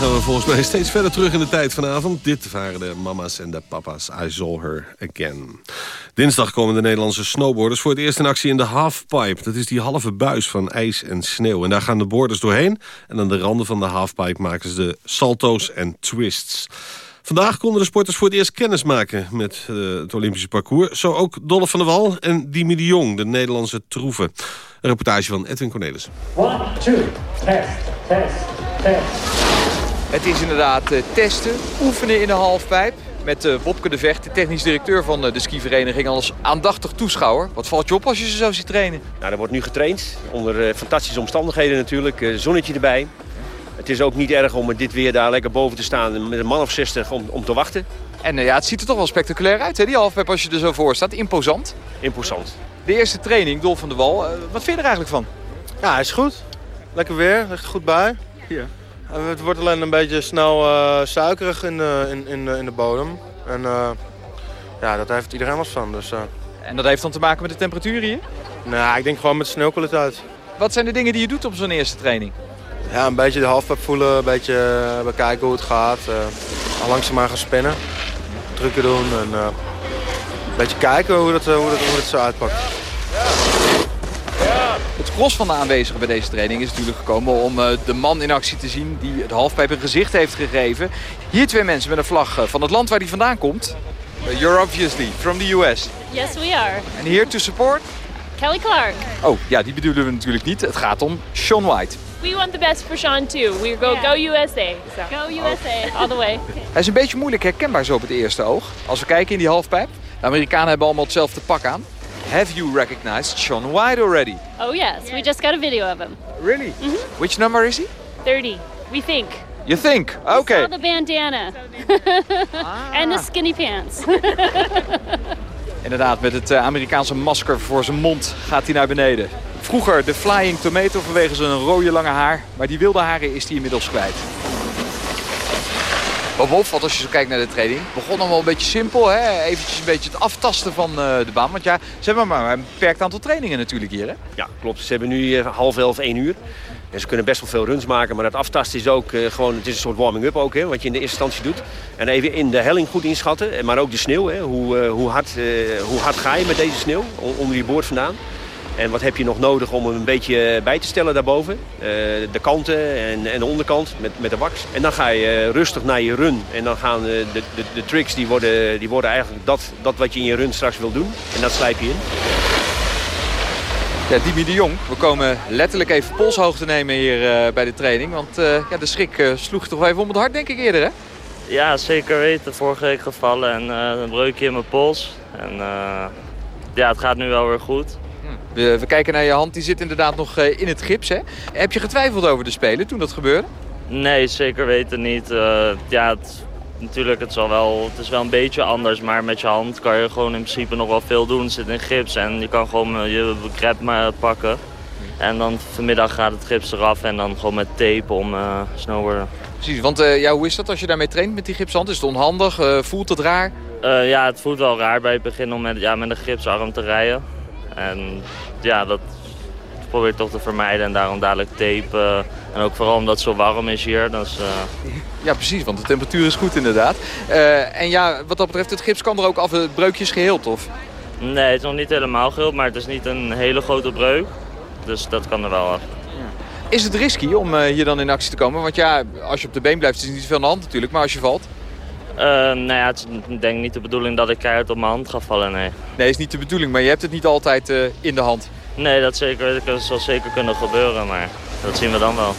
Gaan we volgens mij steeds verder terug in de tijd vanavond. Dit waren de mama's en de papa's. I saw her again. Dinsdag komen de Nederlandse snowboarders voor het eerst in actie in de halfpipe. Dat is die halve buis van ijs en sneeuw. En daar gaan de boarders doorheen. En aan de randen van de halfpipe maken ze de salto's en twists. Vandaag konden de sporters voor het eerst kennis maken met eh, het Olympische parcours. Zo ook Dolle van der Wal en Dimi de Jong, de Nederlandse troeven. Een reportage van Edwin Cornelissen. One, two, test, test, test. Het is inderdaad eh, testen, oefenen in de halfpijp. Met eh, Wopke de Vecht, de technisch directeur van eh, de skivereniging... als aandachtig toeschouwer. Wat valt je op als je ze zo ziet trainen? Nou, er wordt nu getraind, onder eh, fantastische omstandigheden natuurlijk. eh, zonnetje erbij. Het is ook niet erg om met dit weer daar lekker boven te staan... met een man of 60 om, om te wachten. En eh, ja, het ziet er toch wel spectaculair uit, hè, die halfpijp, als je er zo voor staat. Imposant. Imposant. De eerste training, Dolf van der Wal. eh, wat vind je er eigenlijk van? Ja, hij is goed. Lekker weer, er goed bij. Ja. En Het wordt alleen een beetje snel eh, suikerig in de, in, in, de- in de bodem. En eh, ja, dat heeft iedereen last van. Dus, eh. En dat heeft dan te maken met de temperatuur hier? Nou, ik denk gewoon met de sneeuwkwaliteit. Wat zijn de dingen die je doet op zo'n eerste training? Ja, een beetje de halfpap voelen, een beetje eh, bekijken hoe het gaat. eh langzaamaan gaan spinnen, trucken doen en eh, een beetje kijken hoe dat, eh, hoe dat, hoe dat zo uitpakt. Het gros van de aanwezigen bij deze training is natuurlijk gekomen om eh, de man in actie te zien die het halfpijp een gezicht heeft gegeven. Hier twee mensen met een vlag eh, van het land waar hij vandaan komt. Uh, you're obviously from the US. Yes, we are. And here to support? Kelly Clark. Oh, ja, die bedoelen we natuurlijk niet. Het gaat om Sean White. We want the best for Sean too. We go go USA. Go USA all the way. [laughs] Hij is een beetje moeilijk herkenbaar zo op het eerste oog. Als we kijken in die halfpijp. De Amerikanen hebben allemaal hetzelfde pak aan. Have you recognized Sean White already? Oh yes, we just got a video of him. Really? Which number is he? 30. We think. You think? Okay. Saw the bandana. and the skinny pants. [laughs] Inderdaad, met het eh, Amerikaanse masker voor zijn mond gaat hij naar beneden. Vroeger de Flying Tomato vanwege zijn rode lange haar. Maar die wilde haren is hij inmiddels kwijt. Wat als je zo kijkt naar de training. begon allemaal een beetje simpel. Hè? Eventjes een beetje het aftasten van eh, de baan. Want ja, ze hebben maar een beperkt aantal trainingen natuurlijk hier. Hè? Ja, klopt. Ze hebben nu half elf, één uur. En ze kunnen best wel veel runs maken, maar het aftasten is ook eh, gewoon... Het is een soort warming-up ook, hè, wat je in de eerste instantie doet. En even in de helling goed inschatten, eh, maar ook de sneeuw. Hè, hoe, hoe, hard, hoe hard ga je met deze sneeuw onder je boord vandaan? En wat heb je nog nodig om hem een beetje bij te stellen daarboven? Eh, de kanten en, en de onderkant met, met de wax. En dan ga je eh, rustig naar je run. En dan gaan eh, de, de, de tricks, die worden, die worden eigenlijk dat, dat wat je in je run straks wil doen. En dat slijp je in. Ja, Dimi de Jong. We komen letterlijk even polshoogte nemen hier eh, bij de training. Want eh, ja, de schrik eh, sloeg toch wel even om het hart, denk ik eerder, hè? Ja, zeker weten. Vorige week gevallen en eh, een breukje in mijn pols. En eh, ja, het gaat nu wel weer goed. We, we kijken naar je hand, die zit inderdaad nog eh, in het gips, hè? Heb je getwijfeld over de Spelen toen dat gebeurde? Nee, zeker weten niet. Eh, ja, het, natuurlijk, het, zal wel, het is wel een beetje anders. Maar met je hand kan je gewoon in principe nog wel veel doen. Het zit in gips en je kan gewoon eh, je grip maar pakken. En dan vanmiddag gaat het gips eraf en dan gewoon met tape om eh snowboarden. Precies, want ja, hoe is dat als je daarmee traint met die gipshand? Is het onhandig? Voelt het raar? Ja, het voelt wel raar bij het begin om met, ja, met een gipsarm te rijden. En ja, dat probeer ik toch te vermijden. En daarom dadelijk tape. en ook vooral omdat het zo warm is hier. Dus, eh, Ja, precies, want de temperatuur is goed inderdaad. Eh, en ja, wat dat betreft, het gips kan er ook af, het breukje is geheeld, of? nee, het is nog niet helemaal geheel, maar het is niet een hele grote breuk. Dus dat kan er wel af. Is het risky om eh, hier dan in actie te komen? Want ja, als je op de been blijft is er niet veel aan de hand natuurlijk, maar als je valt... Eh, nou ja, het is denk ik niet de bedoeling dat ik keihard op mijn hand ga vallen, nee. Nee, is niet de bedoeling, maar je hebt het niet altijd eh, in de hand. Nee, dat, zeker, dat zal zeker kunnen gebeuren, maar dat zien we dan wel.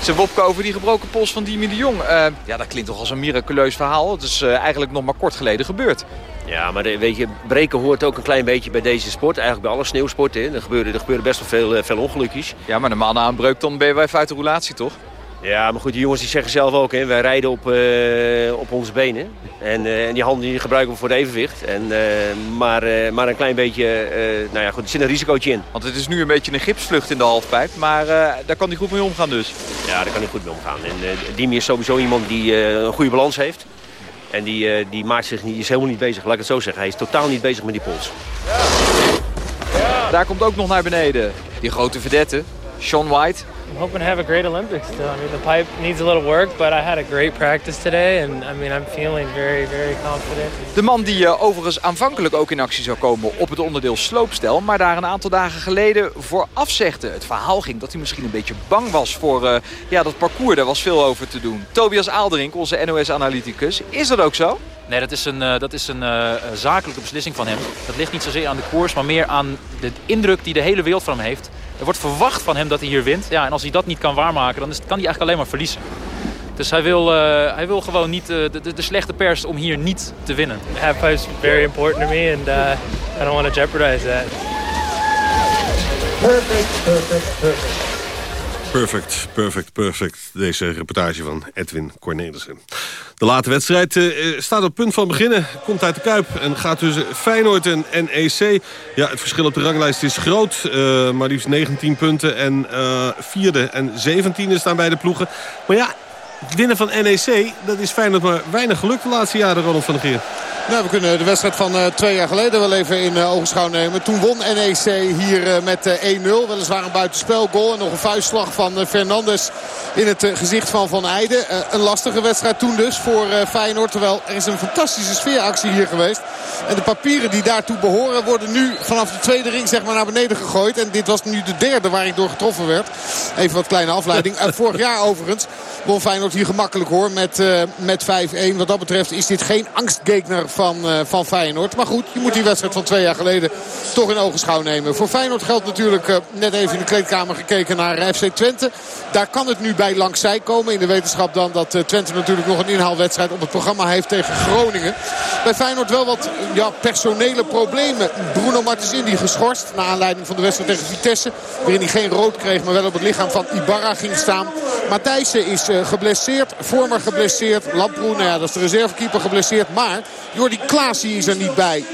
Zijn Wopke over die gebroken pols van Dimi de Jong. Uh, ja, dat klinkt toch als een miraculeus verhaal. Het is uh, eigenlijk nog maar kort geleden gebeurd. Ja, maar weet je, breken hoort ook een klein beetje bij deze sport. Eigenlijk bij alle sneeuwsporten. Er gebeuren, er gebeuren best wel veel, veel ongelukjes. Ja, maar man na een breuk dan ben je uit de roulatie, toch? Ja, maar goed, die jongens die zeggen zelf ook, hè, wij rijden op, uh, op onze benen. En, uh, en, die handen die gebruiken we voor het evenwicht. En, uh, maar, maar een klein beetje, nou ja goed, er zit een risicootje in. Want het is nu een beetje een gipsvlucht in de halfpijp, maar daar kan hij goed mee omgaan dus. Ja, daar kan hij goed mee omgaan. En Dimi is sowieso iemand die een goede balans heeft. En die, die maakt zich niet, is helemaal niet bezig, laat ik het zo zeggen. Hij is totaal niet bezig met die pols. Ja. Daar komt ook nog naar beneden die grote vedette, Sean White. I'm hoping to have a great Olympics still. I mean, the pipe needs a little work, but I had a great practice today. And I mean, I'm feeling very, very confident. De man die uh, overigens aanvankelijk ook in actie zou komen op het onderdeel sloopstel... maar daar een aantal dagen geleden voor afzegde. Het verhaal ging dat hij misschien een beetje bang was voor uh, ja, dat parcours. Daar was veel over te doen. Tobias Aalderink, onze NOS-analyticus. Is dat ook zo? Nee, dat is, een, uh, dat is een uh, zakelijke beslissing van hem. Dat ligt niet zozeer aan de koers, maar meer aan de indruk die de hele wereld van hem heeft. Er wordt verwacht van hem dat hij hier wint. Ja, en als hij dat niet kan waarmaken, dan is, kan hij eigenlijk alleen maar verliezen. Dus hij wil, uh, hij wil gewoon niet de, de, de, slechte pers om hier niet te winnen. Halfpipe is very important to me and uh, I don't want to jeopardize that. Perfect, perfect, perfect. Perfect, perfect, perfect. Deze reportage van Edwin Cornelissen. De late wedstrijd uh, staat op punt van beginnen. Komt uit de Kuip en gaat tussen Feyenoord en NEC. Ja, het verschil op de ranglijst is groot. Uh, maar liefst 19 punten en vierde en 17e staan bij de ploegen. Maar ja, winnen van NEC, dat is Feyenoord maar weinig geluk de laatste jaren, Ronald van der Geer. Nou, we kunnen de wedstrijd van uh, twee jaar geleden wel even in uh, ogenschouw nemen. Toen won NEC hier uh, met 1-0. Weliswaar een buitenspelgoal en nog een vuistslag van Fernandes in het gezicht van Van Eijden. een lastige wedstrijd toen dus voor Feyenoord. Terwijl er is een fantastische sfeeractie hier geweest. En de papieren die daartoe behoren worden nu vanaf de tweede ring zeg maar naar beneden gegooid. En dit was nu de derde waar ik door getroffen werd. Even wat kleine afleiding. [laughs] vorig jaar overigens won Feyenoord hier gemakkelijk hoor met, met 5-1. Wat dat betreft is dit geen angstgegner van, uh, van Feyenoord. Maar goed, je moet die wedstrijd van twee jaar geleden toch in ogenschouw nemen. Voor Feyenoord geldt natuurlijk uh, net even in de kleedkamer gekeken naar FC Twente. Daar kan het nu bij langs zij komen. In de wetenschap dan dat Twente natuurlijk nog een inhaalwedstrijd op het programma heeft tegen Groningen. Bij Feyenoord wel wat ja, personele problemen. Bruno Martens Indy geschorst. Na aanleiding van de wedstrijd tegen Vitesse. Waarin hij geen rood kreeg, maar wel op het lichaam van Ibarra ging staan. Matthijssen is geblesseerd. Vormer geblesseerd. Lamproen, nou ja, dat is de reservekeeper geblesseerd. Maar Jordi Klaasie is er niet bij.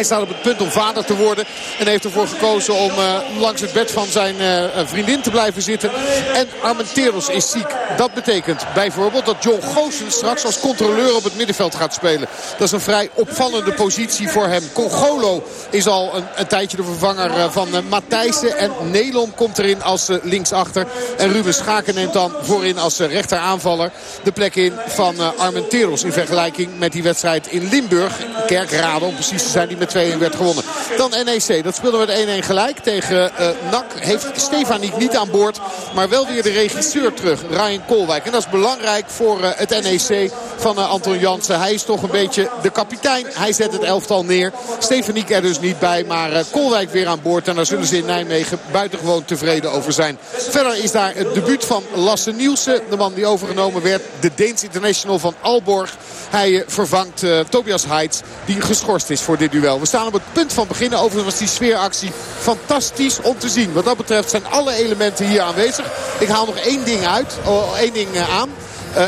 Hij staat op het punt om vader te worden. En heeft ervoor gekozen om uh, langs het bed van zijn uh, vriendin te blijven zitten. En Armenteros is ziek. Dat betekent bijvoorbeeld dat John Goosen straks als controleur op het middenveld gaat spelen. Dat is een vrij opvallende positie voor hem. Congolo is al een, een tijdje de vervanger van Matthijssen. En Nelom komt erin als linksachter. En Ruben Schaken neemt dan voorin als rechteraanvaller de plek in van Armenteros. In vergelijking met die wedstrijd in Limburg. Kerkrade om precies te zijn die met 2-1 werd gewonnen. Dan NEC. Dat speelden we 1-1 gelijk tegen uh, NAC. Heeft Stefaniek niet aan boord. Maar wel weer de regisseur terug. Ryan Kolwijk. En dat is belangrijk voor uh, het NEC van uh, Anton Jansen. Hij is toch een beetje de kapitein. Hij zet het elftal neer. Stefaniek er dus niet bij. Maar Kolwijk weer aan boord. En daar zullen ze in Nijmegen buitengewoon tevreden over zijn. Verder is daar het debuut van Lasse Nielsen. De man die overgenomen werd. De Deens International van Alborg. Hij vervangt Tobias Heitz. Die geschorst is voor dit duel. We staan op het punt van beginnen. Overigens was die sfeeractie fantastisch om te zien. Wat dat betreft zijn alle elementen hier aanwezig. Ik haal nog één ding uit. Één ding uh, aan.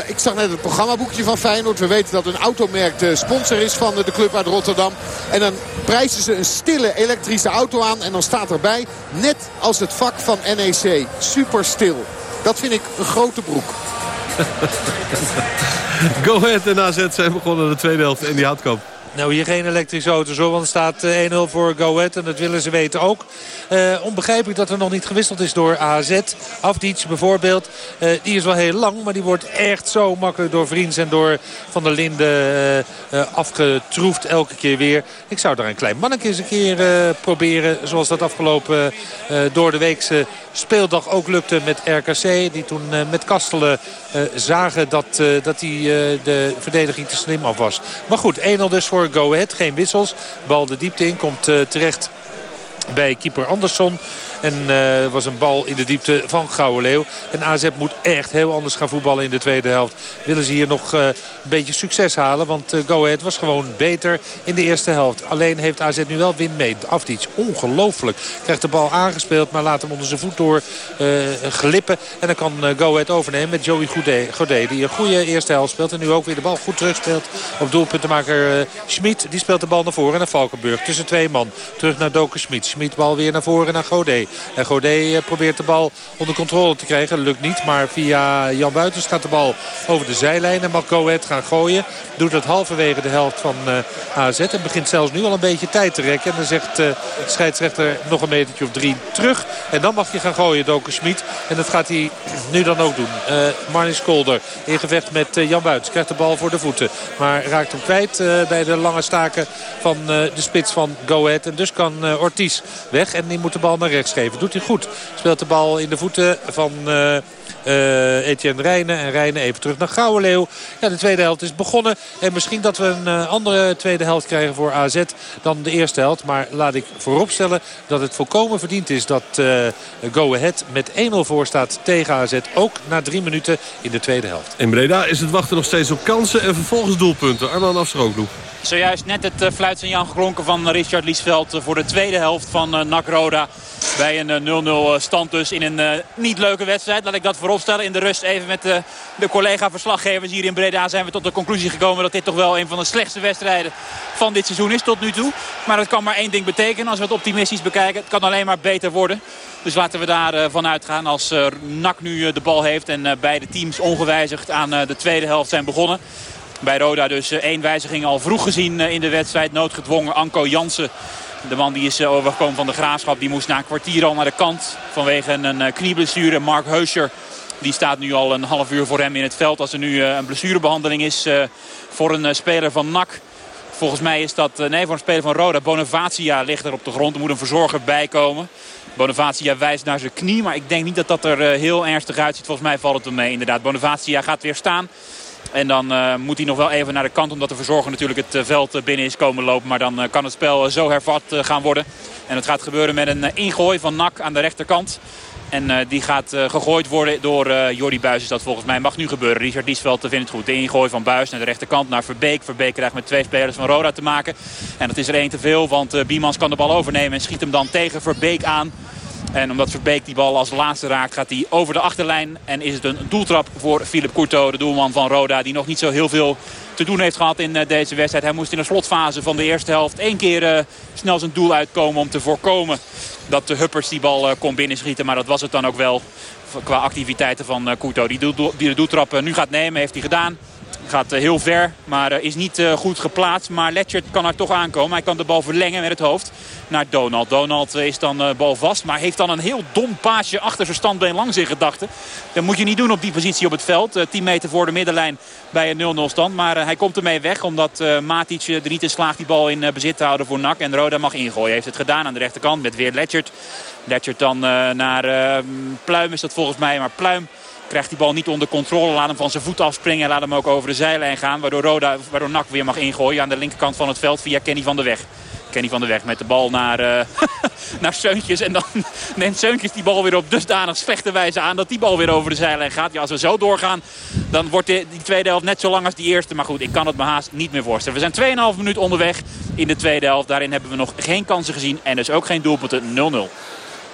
Ik zag net het programmaboekje van Feyenoord. We weten dat een automerk de sponsor is van de club uit Rotterdam. En dan prijzen ze een stille elektrische auto aan. En dan staat erbij, net als het vak van NEC, super stil. Dat vind ik een grote broek. [laughs] Go Ahead en AZ zijn begonnen de tweede helft in die houtkamp. Nou, hier geen elektrische auto's want het staat 1-0 voor Go Ahead. En dat willen ze weten ook. Uh, onbegrijpelijk dat er nog niet gewisseld is door AZ. Afdiets bijvoorbeeld. Uh, die is wel heel lang, maar die wordt echt zo makkelijk door Vriends en door Van der Linden afgetroefd elke keer weer. Ik zou daar een klein mannetje eens een keer proberen. Zoals dat afgelopen door de weekse speeldag ook lukte met RKC. Die toen met Kastelen zagen dat, dat die, de verdediging te slim af was. Maar goed, 1-0 dus voor Go Ahead. Geen wissels. Bal de diepte in. Komt terecht bij keeper Andersson. En uh, was een bal in de diepte van Gouden Leeuw. En AZ moet echt heel anders gaan voetballen in de tweede helft. Willen ze hier nog uh, een beetje succes halen. Want uh, Go Ahead was gewoon beter in de eerste helft. Alleen heeft AZ nu wel win mee. Afdiets, ongelooflijk. Krijgt de bal aangespeeld, maar laat hem onder zijn voet door glippen. En dan kan Go Ahead overnemen met Joey Godet. Die een goede eerste helft speelt. En nu ook weer de bal goed terugspeelt op doelpuntenmaker Schmid. Die speelt de bal naar voren naar Valkenburg. Tussen twee man. Terug naar Doken Schmid. Schmid bal weer naar voren naar Godet. En Godet probeert de bal onder controle te krijgen. Lukt niet, maar via Jan Buitens gaat de bal over de zijlijn. En mag Goed gaan gooien. Doet het halverwege de helft van uh, AZ. En begint zelfs nu al een beetje tijd te rekken. En dan zegt uh, de scheidsrechter nog een metertje of drie terug. En dan mag je gaan gooien, Doken Schmid. En dat gaat hij nu dan ook doen. Uh, Kolder in gevecht met Jan Buitens. Krijgt de bal voor de voeten. Maar raakt hem kwijt bij de lange staken van de spits van Go Ahead. En dus kan Ortiz weg. En die moet de bal naar rechts geven. Doet hij goed. Speelt de bal in de voeten van... Uh, uh, Etienne Rijnen. En Rijnen even terug naar Gouwenleeuw. Ja, de tweede helft is begonnen. En misschien dat we een uh, andere tweede helft krijgen voor AZ dan de eerste helft. Maar laat ik vooropstellen dat het volkomen verdiend is dat uh, Go Ahead met 1-0 voor staat tegen AZ. Ook na drie minuten in de tweede helft. In Breda is het wachten nog steeds op kansen en vervolgens doelpunten. Arman Afstroogloe. Zojuist net het uh, fluitsignaal geklonken van Richard Liesveld voor de tweede helft van uh, NAC Roda. Bij een 0-0 stand dus in een niet leuke wedstrijd. Laat ik dat vooropstellen. In de rust even met de, de collega-verslaggevers hier in Breda zijn we tot de conclusie gekomen... dat dit toch wel een van de slechtste wedstrijden van dit seizoen is tot nu toe. Maar dat kan maar één ding betekenen als we het optimistisch bekijken. Het kan alleen maar beter worden. Dus laten we daar van uitgaan als NAC nu de bal heeft... en beide teams ongewijzigd aan de tweede helft zijn begonnen. Bij Roda dus één wijziging al vroeg gezien in de wedstrijd. Noodgedwongen Anko Jansen de man die is overgekomen van de Graafschap. Die moest na een kwartier al naar de kant vanwege een knieblessure. Mark Heuscher die staat nu al een half uur voor hem in het veld. Als er nu een blessurebehandeling is voor een speler van NAC. Volgens mij is dat, nee voor een speler van Roda. Bonavacia ligt er op de grond. Er moet een verzorger bij komen. Bonavacia wijst naar zijn knie. Maar ik denk niet dat dat er heel ernstig uitziet. Volgens mij valt het er mee inderdaad. Bonavacia gaat weer staan. En dan uh, moet hij nog wel even naar de kant. Omdat de verzorger natuurlijk het uh, veld binnen is komen lopen. Maar dan uh, kan het spel zo hervat gaan worden. En het gaat gebeuren met een ingooi van Nak aan de rechterkant. En die gaat gegooid worden door Jordi Buis. Is dat volgens mij mag nu gebeuren. Richard Diesveld vindt het goed. De ingooi van Buis naar de rechterkant naar Verbeek. Verbeek krijgt met twee spelers van Roda te maken. En dat is er één te veel. Want Biemans kan de bal overnemen en schiet hem dan tegen Verbeek aan. En omdat Verbeek die bal als laatste raakt, gaat hij over de achterlijn. En is het een doeltrap voor Philip Courto, de doelman van Roda. Die nog niet zo heel veel te doen heeft gehad in deze wedstrijd. Hij moest in de slotfase van de eerste helft één keer uh, snel zijn doel uitkomen om te voorkomen dat de Huppers die bal uh, kon binnenschieten. Maar dat was het dan ook wel qua activiteiten van uh, Courto. Die, die de doeltrap nu gaat nemen, heeft hij gedaan. Gaat heel ver, maar is niet goed geplaatst. Maar Letchert kan er toch aankomen. Hij kan de bal verlengen met het hoofd naar Donald. Donald is dan bal vast, maar heeft dan een heel dom paasje achter zijn standbeen langs in gedachten. Dat moet je niet doen op die positie op het veld. 10 meter voor de middenlijn bij een 0-0 stand. Maar hij komt ermee weg omdat Matic er niet in slaagt die bal in bezit te houden voor NAC. En Roda mag ingooien. Heeft het gedaan aan de rechterkant met weer Letchert. Letchert dan naar Pluim is dat volgens mij. Maar Pluim krijgt die bal niet onder controle. Laat hem van zijn voet afspringen en laat hem ook over de zijlijn gaan. Waardoor, Roda, waardoor NAC weer mag ingooien aan de linkerkant van het veld via Kenny van der Weg. Kenny van der Weg met de bal naar, uh, [laughs] naar Seuntjes. En dan [laughs] neemt Seuntjes die bal weer op dusdanig slechte wijze aan dat die bal weer over de zijlijn gaat. Ja, als we zo doorgaan, dan wordt die, die tweede helft net zo lang als die eerste. Maar goed, ik kan het me haast niet meer voorstellen. We zijn 2,5 minuut onderweg in de tweede helft. Daarin hebben we nog geen kansen gezien en dus ook geen doelpunten 0-0.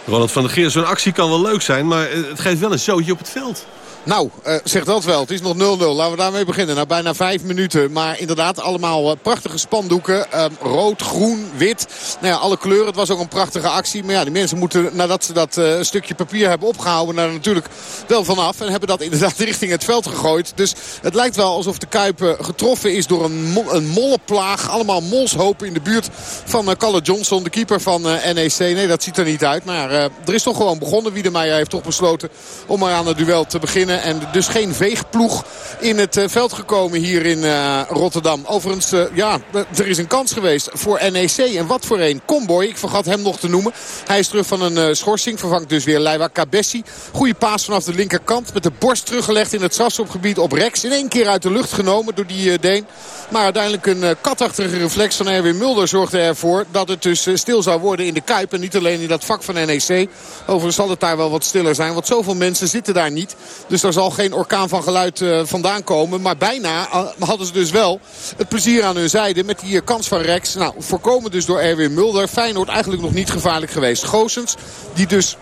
Ronald van der Geer, zo'n actie kan wel leuk zijn, maar het geeft wel een zootje op het veld. Nou, uh, zeg dat wel. Het is nog 0-0. Laten we daarmee beginnen. Na bijna vijf minuten. Maar inderdaad allemaal uh, prachtige spandoeken. Uh, rood, groen, wit. Nou ja, alle kleuren. Het was ook een prachtige actie. Maar ja, die mensen moeten nadat ze dat stukje papier hebben opgehouden... daar natuurlijk wel vanaf. En hebben dat inderdaad [laughs] richting het veld gegooid. Dus het lijkt wel alsof de Kuip getroffen is door een, mo een mollenplaag. Allemaal molshopen in de buurt van Calle Johnson. De keeper van NEC. Nee, dat ziet er niet uit. Maar er is toch gewoon begonnen. Wiedemeyer heeft toch besloten om maar aan het duel te beginnen. En dus geen veegploeg in het eh, veld gekomen hier in uh, Rotterdam. Overigens, uh, ja, er is een kans geweest voor NEC. En wat voor een. Comboy, ik vergat hem nog te noemen. Hij is terug van een schorsing. Vervangt dus weer Leiva Cabessi. Goede paas vanaf de linkerkant. Met de borst teruggelegd in het strafschopgebied op Rex. In één keer uit de lucht genomen door die Deen. Maar uiteindelijk een katachtige reflex van Erwin Mulder zorgde ervoor... dat het dus stil zou worden in de Kuip. En niet alleen in dat vak van NEC. Overigens zal het daar wel wat stiller zijn. Want zoveel mensen zitten daar niet. Dus daar zal geen orkaan van geluid vandaan komen. Maar bijna hadden ze dus wel het plezier aan hun zijde met die kans van Rex. Nou, voorkomen dus door Erwin Mulder. Feyenoord eigenlijk nog niet gevaarlijk geweest. Goosens, die dus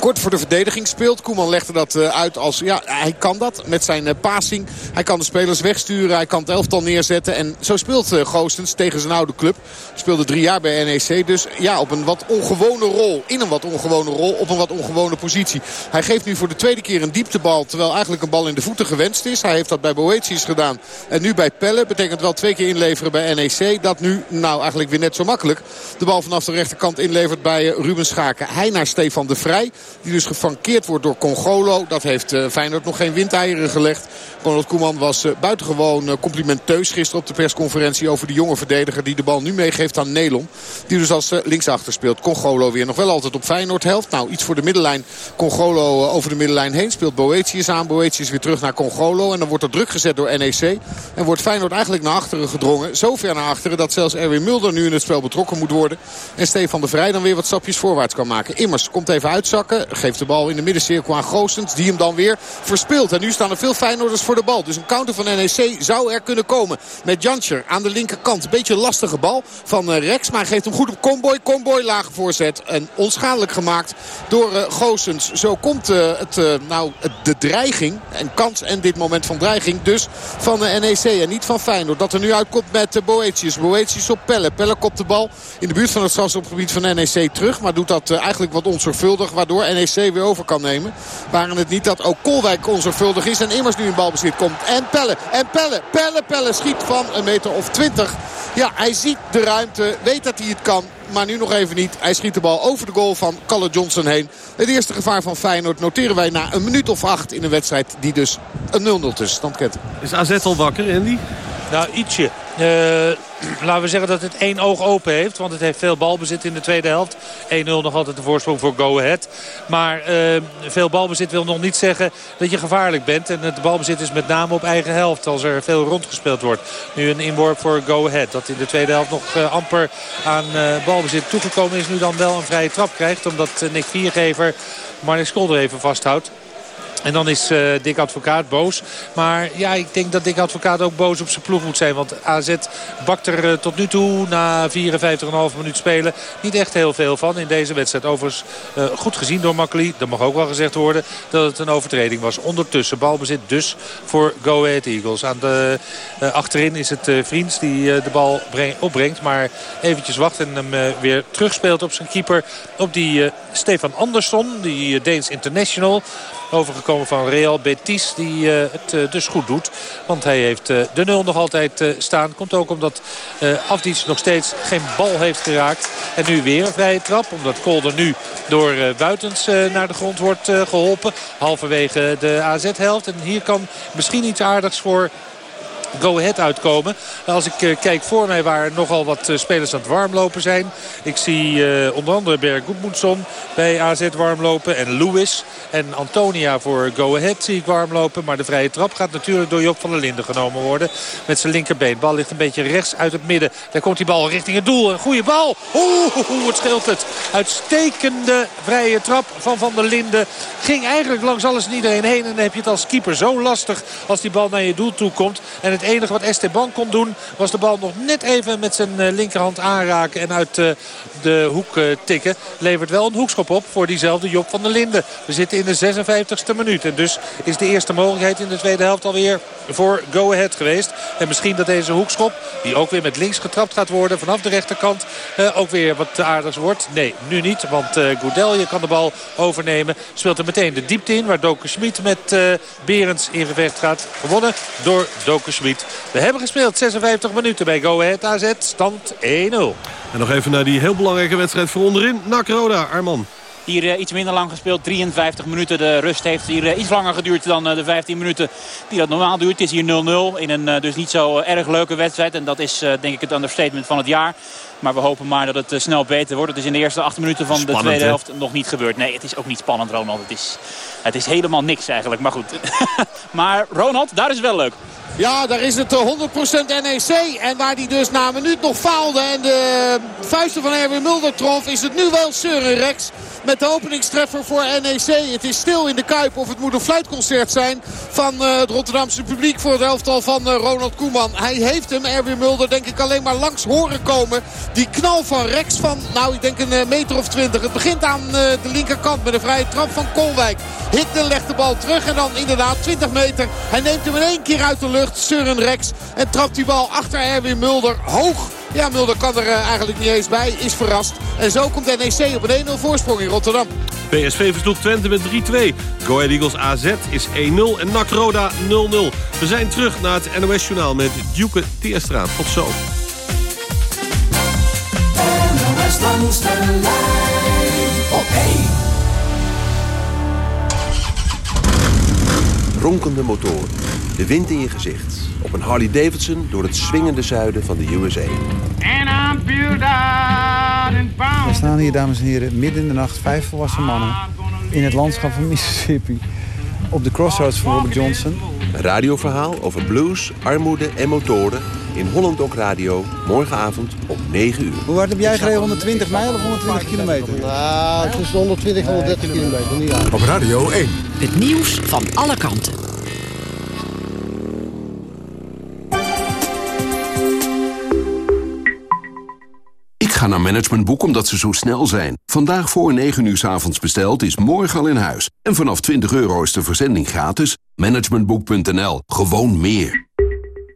kort voor de verdediging speelt. Koeman legde dat eh, uit als, ja, hij kan dat met zijn eh, passing. Hij kan de spelers wegsturen, hij kan het elftal neerzetten. En zo speelt uh, Goostens tegen zijn oude club. Speelde drie jaar bij NEC. Dus ja, op een wat ongewone rol. In een wat ongewone rol, op een wat ongewone positie. Hij geeft nu voor de tweede keer een dieptebal. Terwijl eigenlijk een bal in de voeten gewenst is. Hij heeft dat bij Boetius gedaan. En nu bij Pelle. Betekent wel twee keer inleveren bij NEC. Dat nu, nou eigenlijk weer net zo makkelijk. De bal vanaf de rechterkant inlevert bij Ruben Schaken. Hij naar Stefan de Vrij. Die dus geflankeerd wordt door Congolo. Dat heeft uh, Feyenoord nog geen windeieren gelegd. Ronald Koeman was uh, buitengewoon uh, complimenteus gisteren op de persconferentie over de jonge verdediger die de bal nu meegeeft aan Nelon. Die dus als linksachter speelt. Congolo weer nog wel altijd op Feyenoord helft. Nou, iets voor de middenlijn. Congolo over de middenlijn heen. Speelt Boetius aan. Boetius weer terug naar Congolo. En dan wordt er druk gezet door NEC. En wordt Feyenoord eigenlijk naar achteren gedrongen. Zo ver naar achteren dat zelfs Erwin Mulder nu in het spel betrokken moet worden. En Stefan de Vrij dan weer wat stapjes voorwaarts kan maken. Immers komt even uitzakken Geeft de bal in de middencirkel aan Goossens. Die hem dan weer verspeelt. En nu staan er veel Feyenoorders voor de bal. Dus een counter van NEC zou er kunnen komen. Met Janscher aan de linkerkant. Beetje lastige bal van eh, Rex. Maar geeft hem goed op Comboy. Comboy lage voorzet. En onschadelijk gemaakt door uh, Goossens. Zo komt uh, het, nou, de dreiging. En kans en dit moment van dreiging dus van NEC. En niet van Feyenoord. Dat er nu uitkomt met Boetius. Boetius op Pelle. Pelle kopt de bal in de buurt van het strafschopgebied van NEC terug. Maar doet dat eigenlijk wat onzorgvuldig. Waardoor NEC NEC weer over kan nemen. Waren het niet dat ook Kolwijk onzorgvuldig is en immers nu in balbezit komt. En Pelle, en Pelle, Pelle, Pelle schiet van een meter of twintig. Ja, hij ziet de ruimte, weet dat hij het kan. Maar nu nog even niet. Hij schiet de bal over de goal van Calle Johnson heen. Het eerste gevaar van Feyenoord noteren wij na een minuut of acht in een wedstrijd die dus een 0-0 tussenstand kent. Is AZ al wakker, Andy? Nou, ietsje. Uh, [clears throat] laten we zeggen dat het één oog open heeft. Want het heeft veel balbezit in de tweede helft. 1-0 nog altijd de voorsprong voor Go Ahead. Maar uh, veel balbezit wil nog niet zeggen dat je gevaarlijk bent. En het balbezit is met name op eigen helft. Als er veel rondgespeeld wordt. Nu een inworp voor Go Ahead. Dat in de tweede helft nog uh, amper aan balbezit toegekomen is. Nu dan wel een vrije trap krijgt. Omdat Nick Viergever Marnix Kolder even vasthoudt. En dan is uh, Dick Advocaat boos. Maar ja, ik denk dat Dick Advocaat ook boos op zijn ploeg moet zijn. Want AZ bakt er uh, tot nu toe na 54,5 minuut spelen niet echt heel veel van in deze wedstrijd. Overigens uh, goed gezien door Makkeli. Dat mag ook wel gezegd worden dat het een overtreding was. Ondertussen balbezit dus voor Go Ahead Eagles. Aan de, achterin is het Vriends die de bal breng, opbrengt. Maar eventjes wacht en hem weer terugspeelt op zijn keeper. Op die Stefan Andersson, die Deens International overgekomen van Real Betis. Die uh, het uh, dus goed doet. Want hij heeft uh, de 0 nog altijd staan. Komt ook omdat Afdiets nog steeds geen bal heeft geraakt. En nu weer een vrije trap. Omdat Kolder nu door Buitens naar de grond wordt geholpen. Halverwege de AZ-helft. En hier kan misschien iets aardigs voor Go Ahead uitkomen. Als ik uh, kijk voor mij waar nogal wat uh, spelers aan het warmlopen zijn. Ik zie uh, onder andere Berg Goedmoedson bij AZ warmlopen. En Lewis en Antonia voor Go Ahead zie ik warmlopen. Maar de vrije trap gaat natuurlijk door Job van der Linden genomen worden. Met zijn linkerbeen. Bal ligt een beetje rechts uit het midden. Daar komt die bal richting het doel. Een goede bal. Oeh, het scheelt het. Uitstekende vrije trap van Van der Linden. Ging eigenlijk langs alles en iedereen heen. En dan heb je het als keeper zo lastig als die bal naar je doel toe komt. En enige wat Esteban kon doen was de bal nog net even met zijn eh, linkerhand aanraken en uit eh, de hoek eh, tikken. Levert wel een hoekschop op voor diezelfde Job van der Linden. We zitten in de 56e minuut. En dus is de eerste mogelijkheid in de tweede helft alweer voor Go Ahead geweest. En misschien dat deze hoekschop, die ook weer met links getrapt gaat worden vanaf de rechterkant, ook weer wat aardigs wordt. Nee, nu niet, want Goudelje kan de bal overnemen. Speelt er meteen de diepte in, waar Doken Schmid met Berends in gevecht gaat. Gewonnen door Doken Schmid. We hebben gespeeld 56 minuten bij Go Ahead AZ. Stand 1-0. En nog even naar die heel belangrijke wedstrijd voor onderin. NAC Roda, Arman. Hier eh, iets minder lang gespeeld, 53 minuten. De rust heeft hier eh, iets langer geduurd dan eh, de 15 minuten die dat normaal duurt. Het is hier 0-0 in een dus niet zo erg leuke wedstrijd. En dat is denk ik het understatement van het jaar. Maar we hopen maar dat het snel beter wordt. Het is in de eerste acht minuten van de tweede helft nog niet gebeurd. Nee, het is ook niet spannend, Ronald. Het is, het is helemaal niks eigenlijk. Maar goed. [laughs] maar Ronald, daar is wel leuk. Ja, daar is het 100% NEC. En waar die dus na een minuut nog faalde en de vuisten van Erwin Mulder trof... is het nu wel Søren Rex met de openingstreffer voor NEC. Het is stil in de Kuip of het moet een fluitconcert zijn van uh, het Rotterdamse publiek voor het elftal van uh, Ronald Koeman. Hij heeft hem, Erwin Mulder, denk ik alleen maar langs horen komen. Die knal van Rex van, nou ik denk een meter of twintig. Het begint aan de linkerkant met een vrije trap van Kolwijk. Higden legt de bal terug en dan inderdaad 20 meter. Hij neemt hem in één keer uit de lucht, Søren Rex. En trapt die bal achter Erwin Mulder hoog ja, Mulder kan er eh, eigenlijk niet eens bij. Is verrast. En zo komt NEC op een 1-0 voorsprong in Rotterdam. PSV versloeg Twente met 3-2. Go Ahead Eagles AZ is 1-0 en NAC Roda 0-0. We zijn terug naar het NOS Journaal met Duke Teerstraat. Tot zo. NOS langs de lijn op Ronkende motoren. De wind in je gezicht op een Harley Davidson door het swingende zuiden van de USA. We staan hier, dames en heren, midden in de nacht, vijf volwassen mannen... in het landschap van Mississippi, op de crossroads van Robert Johnson. Een radioverhaal over blues, armoede en motoren... in Holland ook Radio, morgenavond om 9 uur. Hoe hard heb jij gereden? 120 mijl of 120 kilometer? Nou, tussen 120 en 130 kilometer, niet aan. Op Radio 1. Het nieuws van alle kanten. ga naar Managementboek omdat ze zo snel zijn. Vandaag voor 9 uur s avonds besteld is morgen al in huis. En vanaf 20 euro is de verzending gratis. Managementboek.nl. Gewoon meer.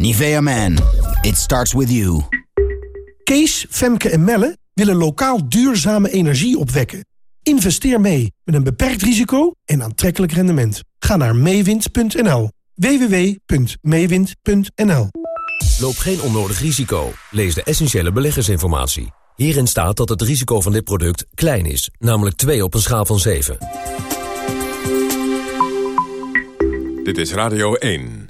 Nivea Man, it starts with you. Kees, Femke en Melle willen lokaal duurzame energie opwekken. Investeer mee met een beperkt risico en aantrekkelijk rendement. Ga naar meewind.nl www.meewind.nl Loop geen onnodig risico. Lees de essentiële beleggersinformatie. Hierin staat dat het risico van dit product klein is, namelijk 2 op een schaal van 7. Dit is Radio 1.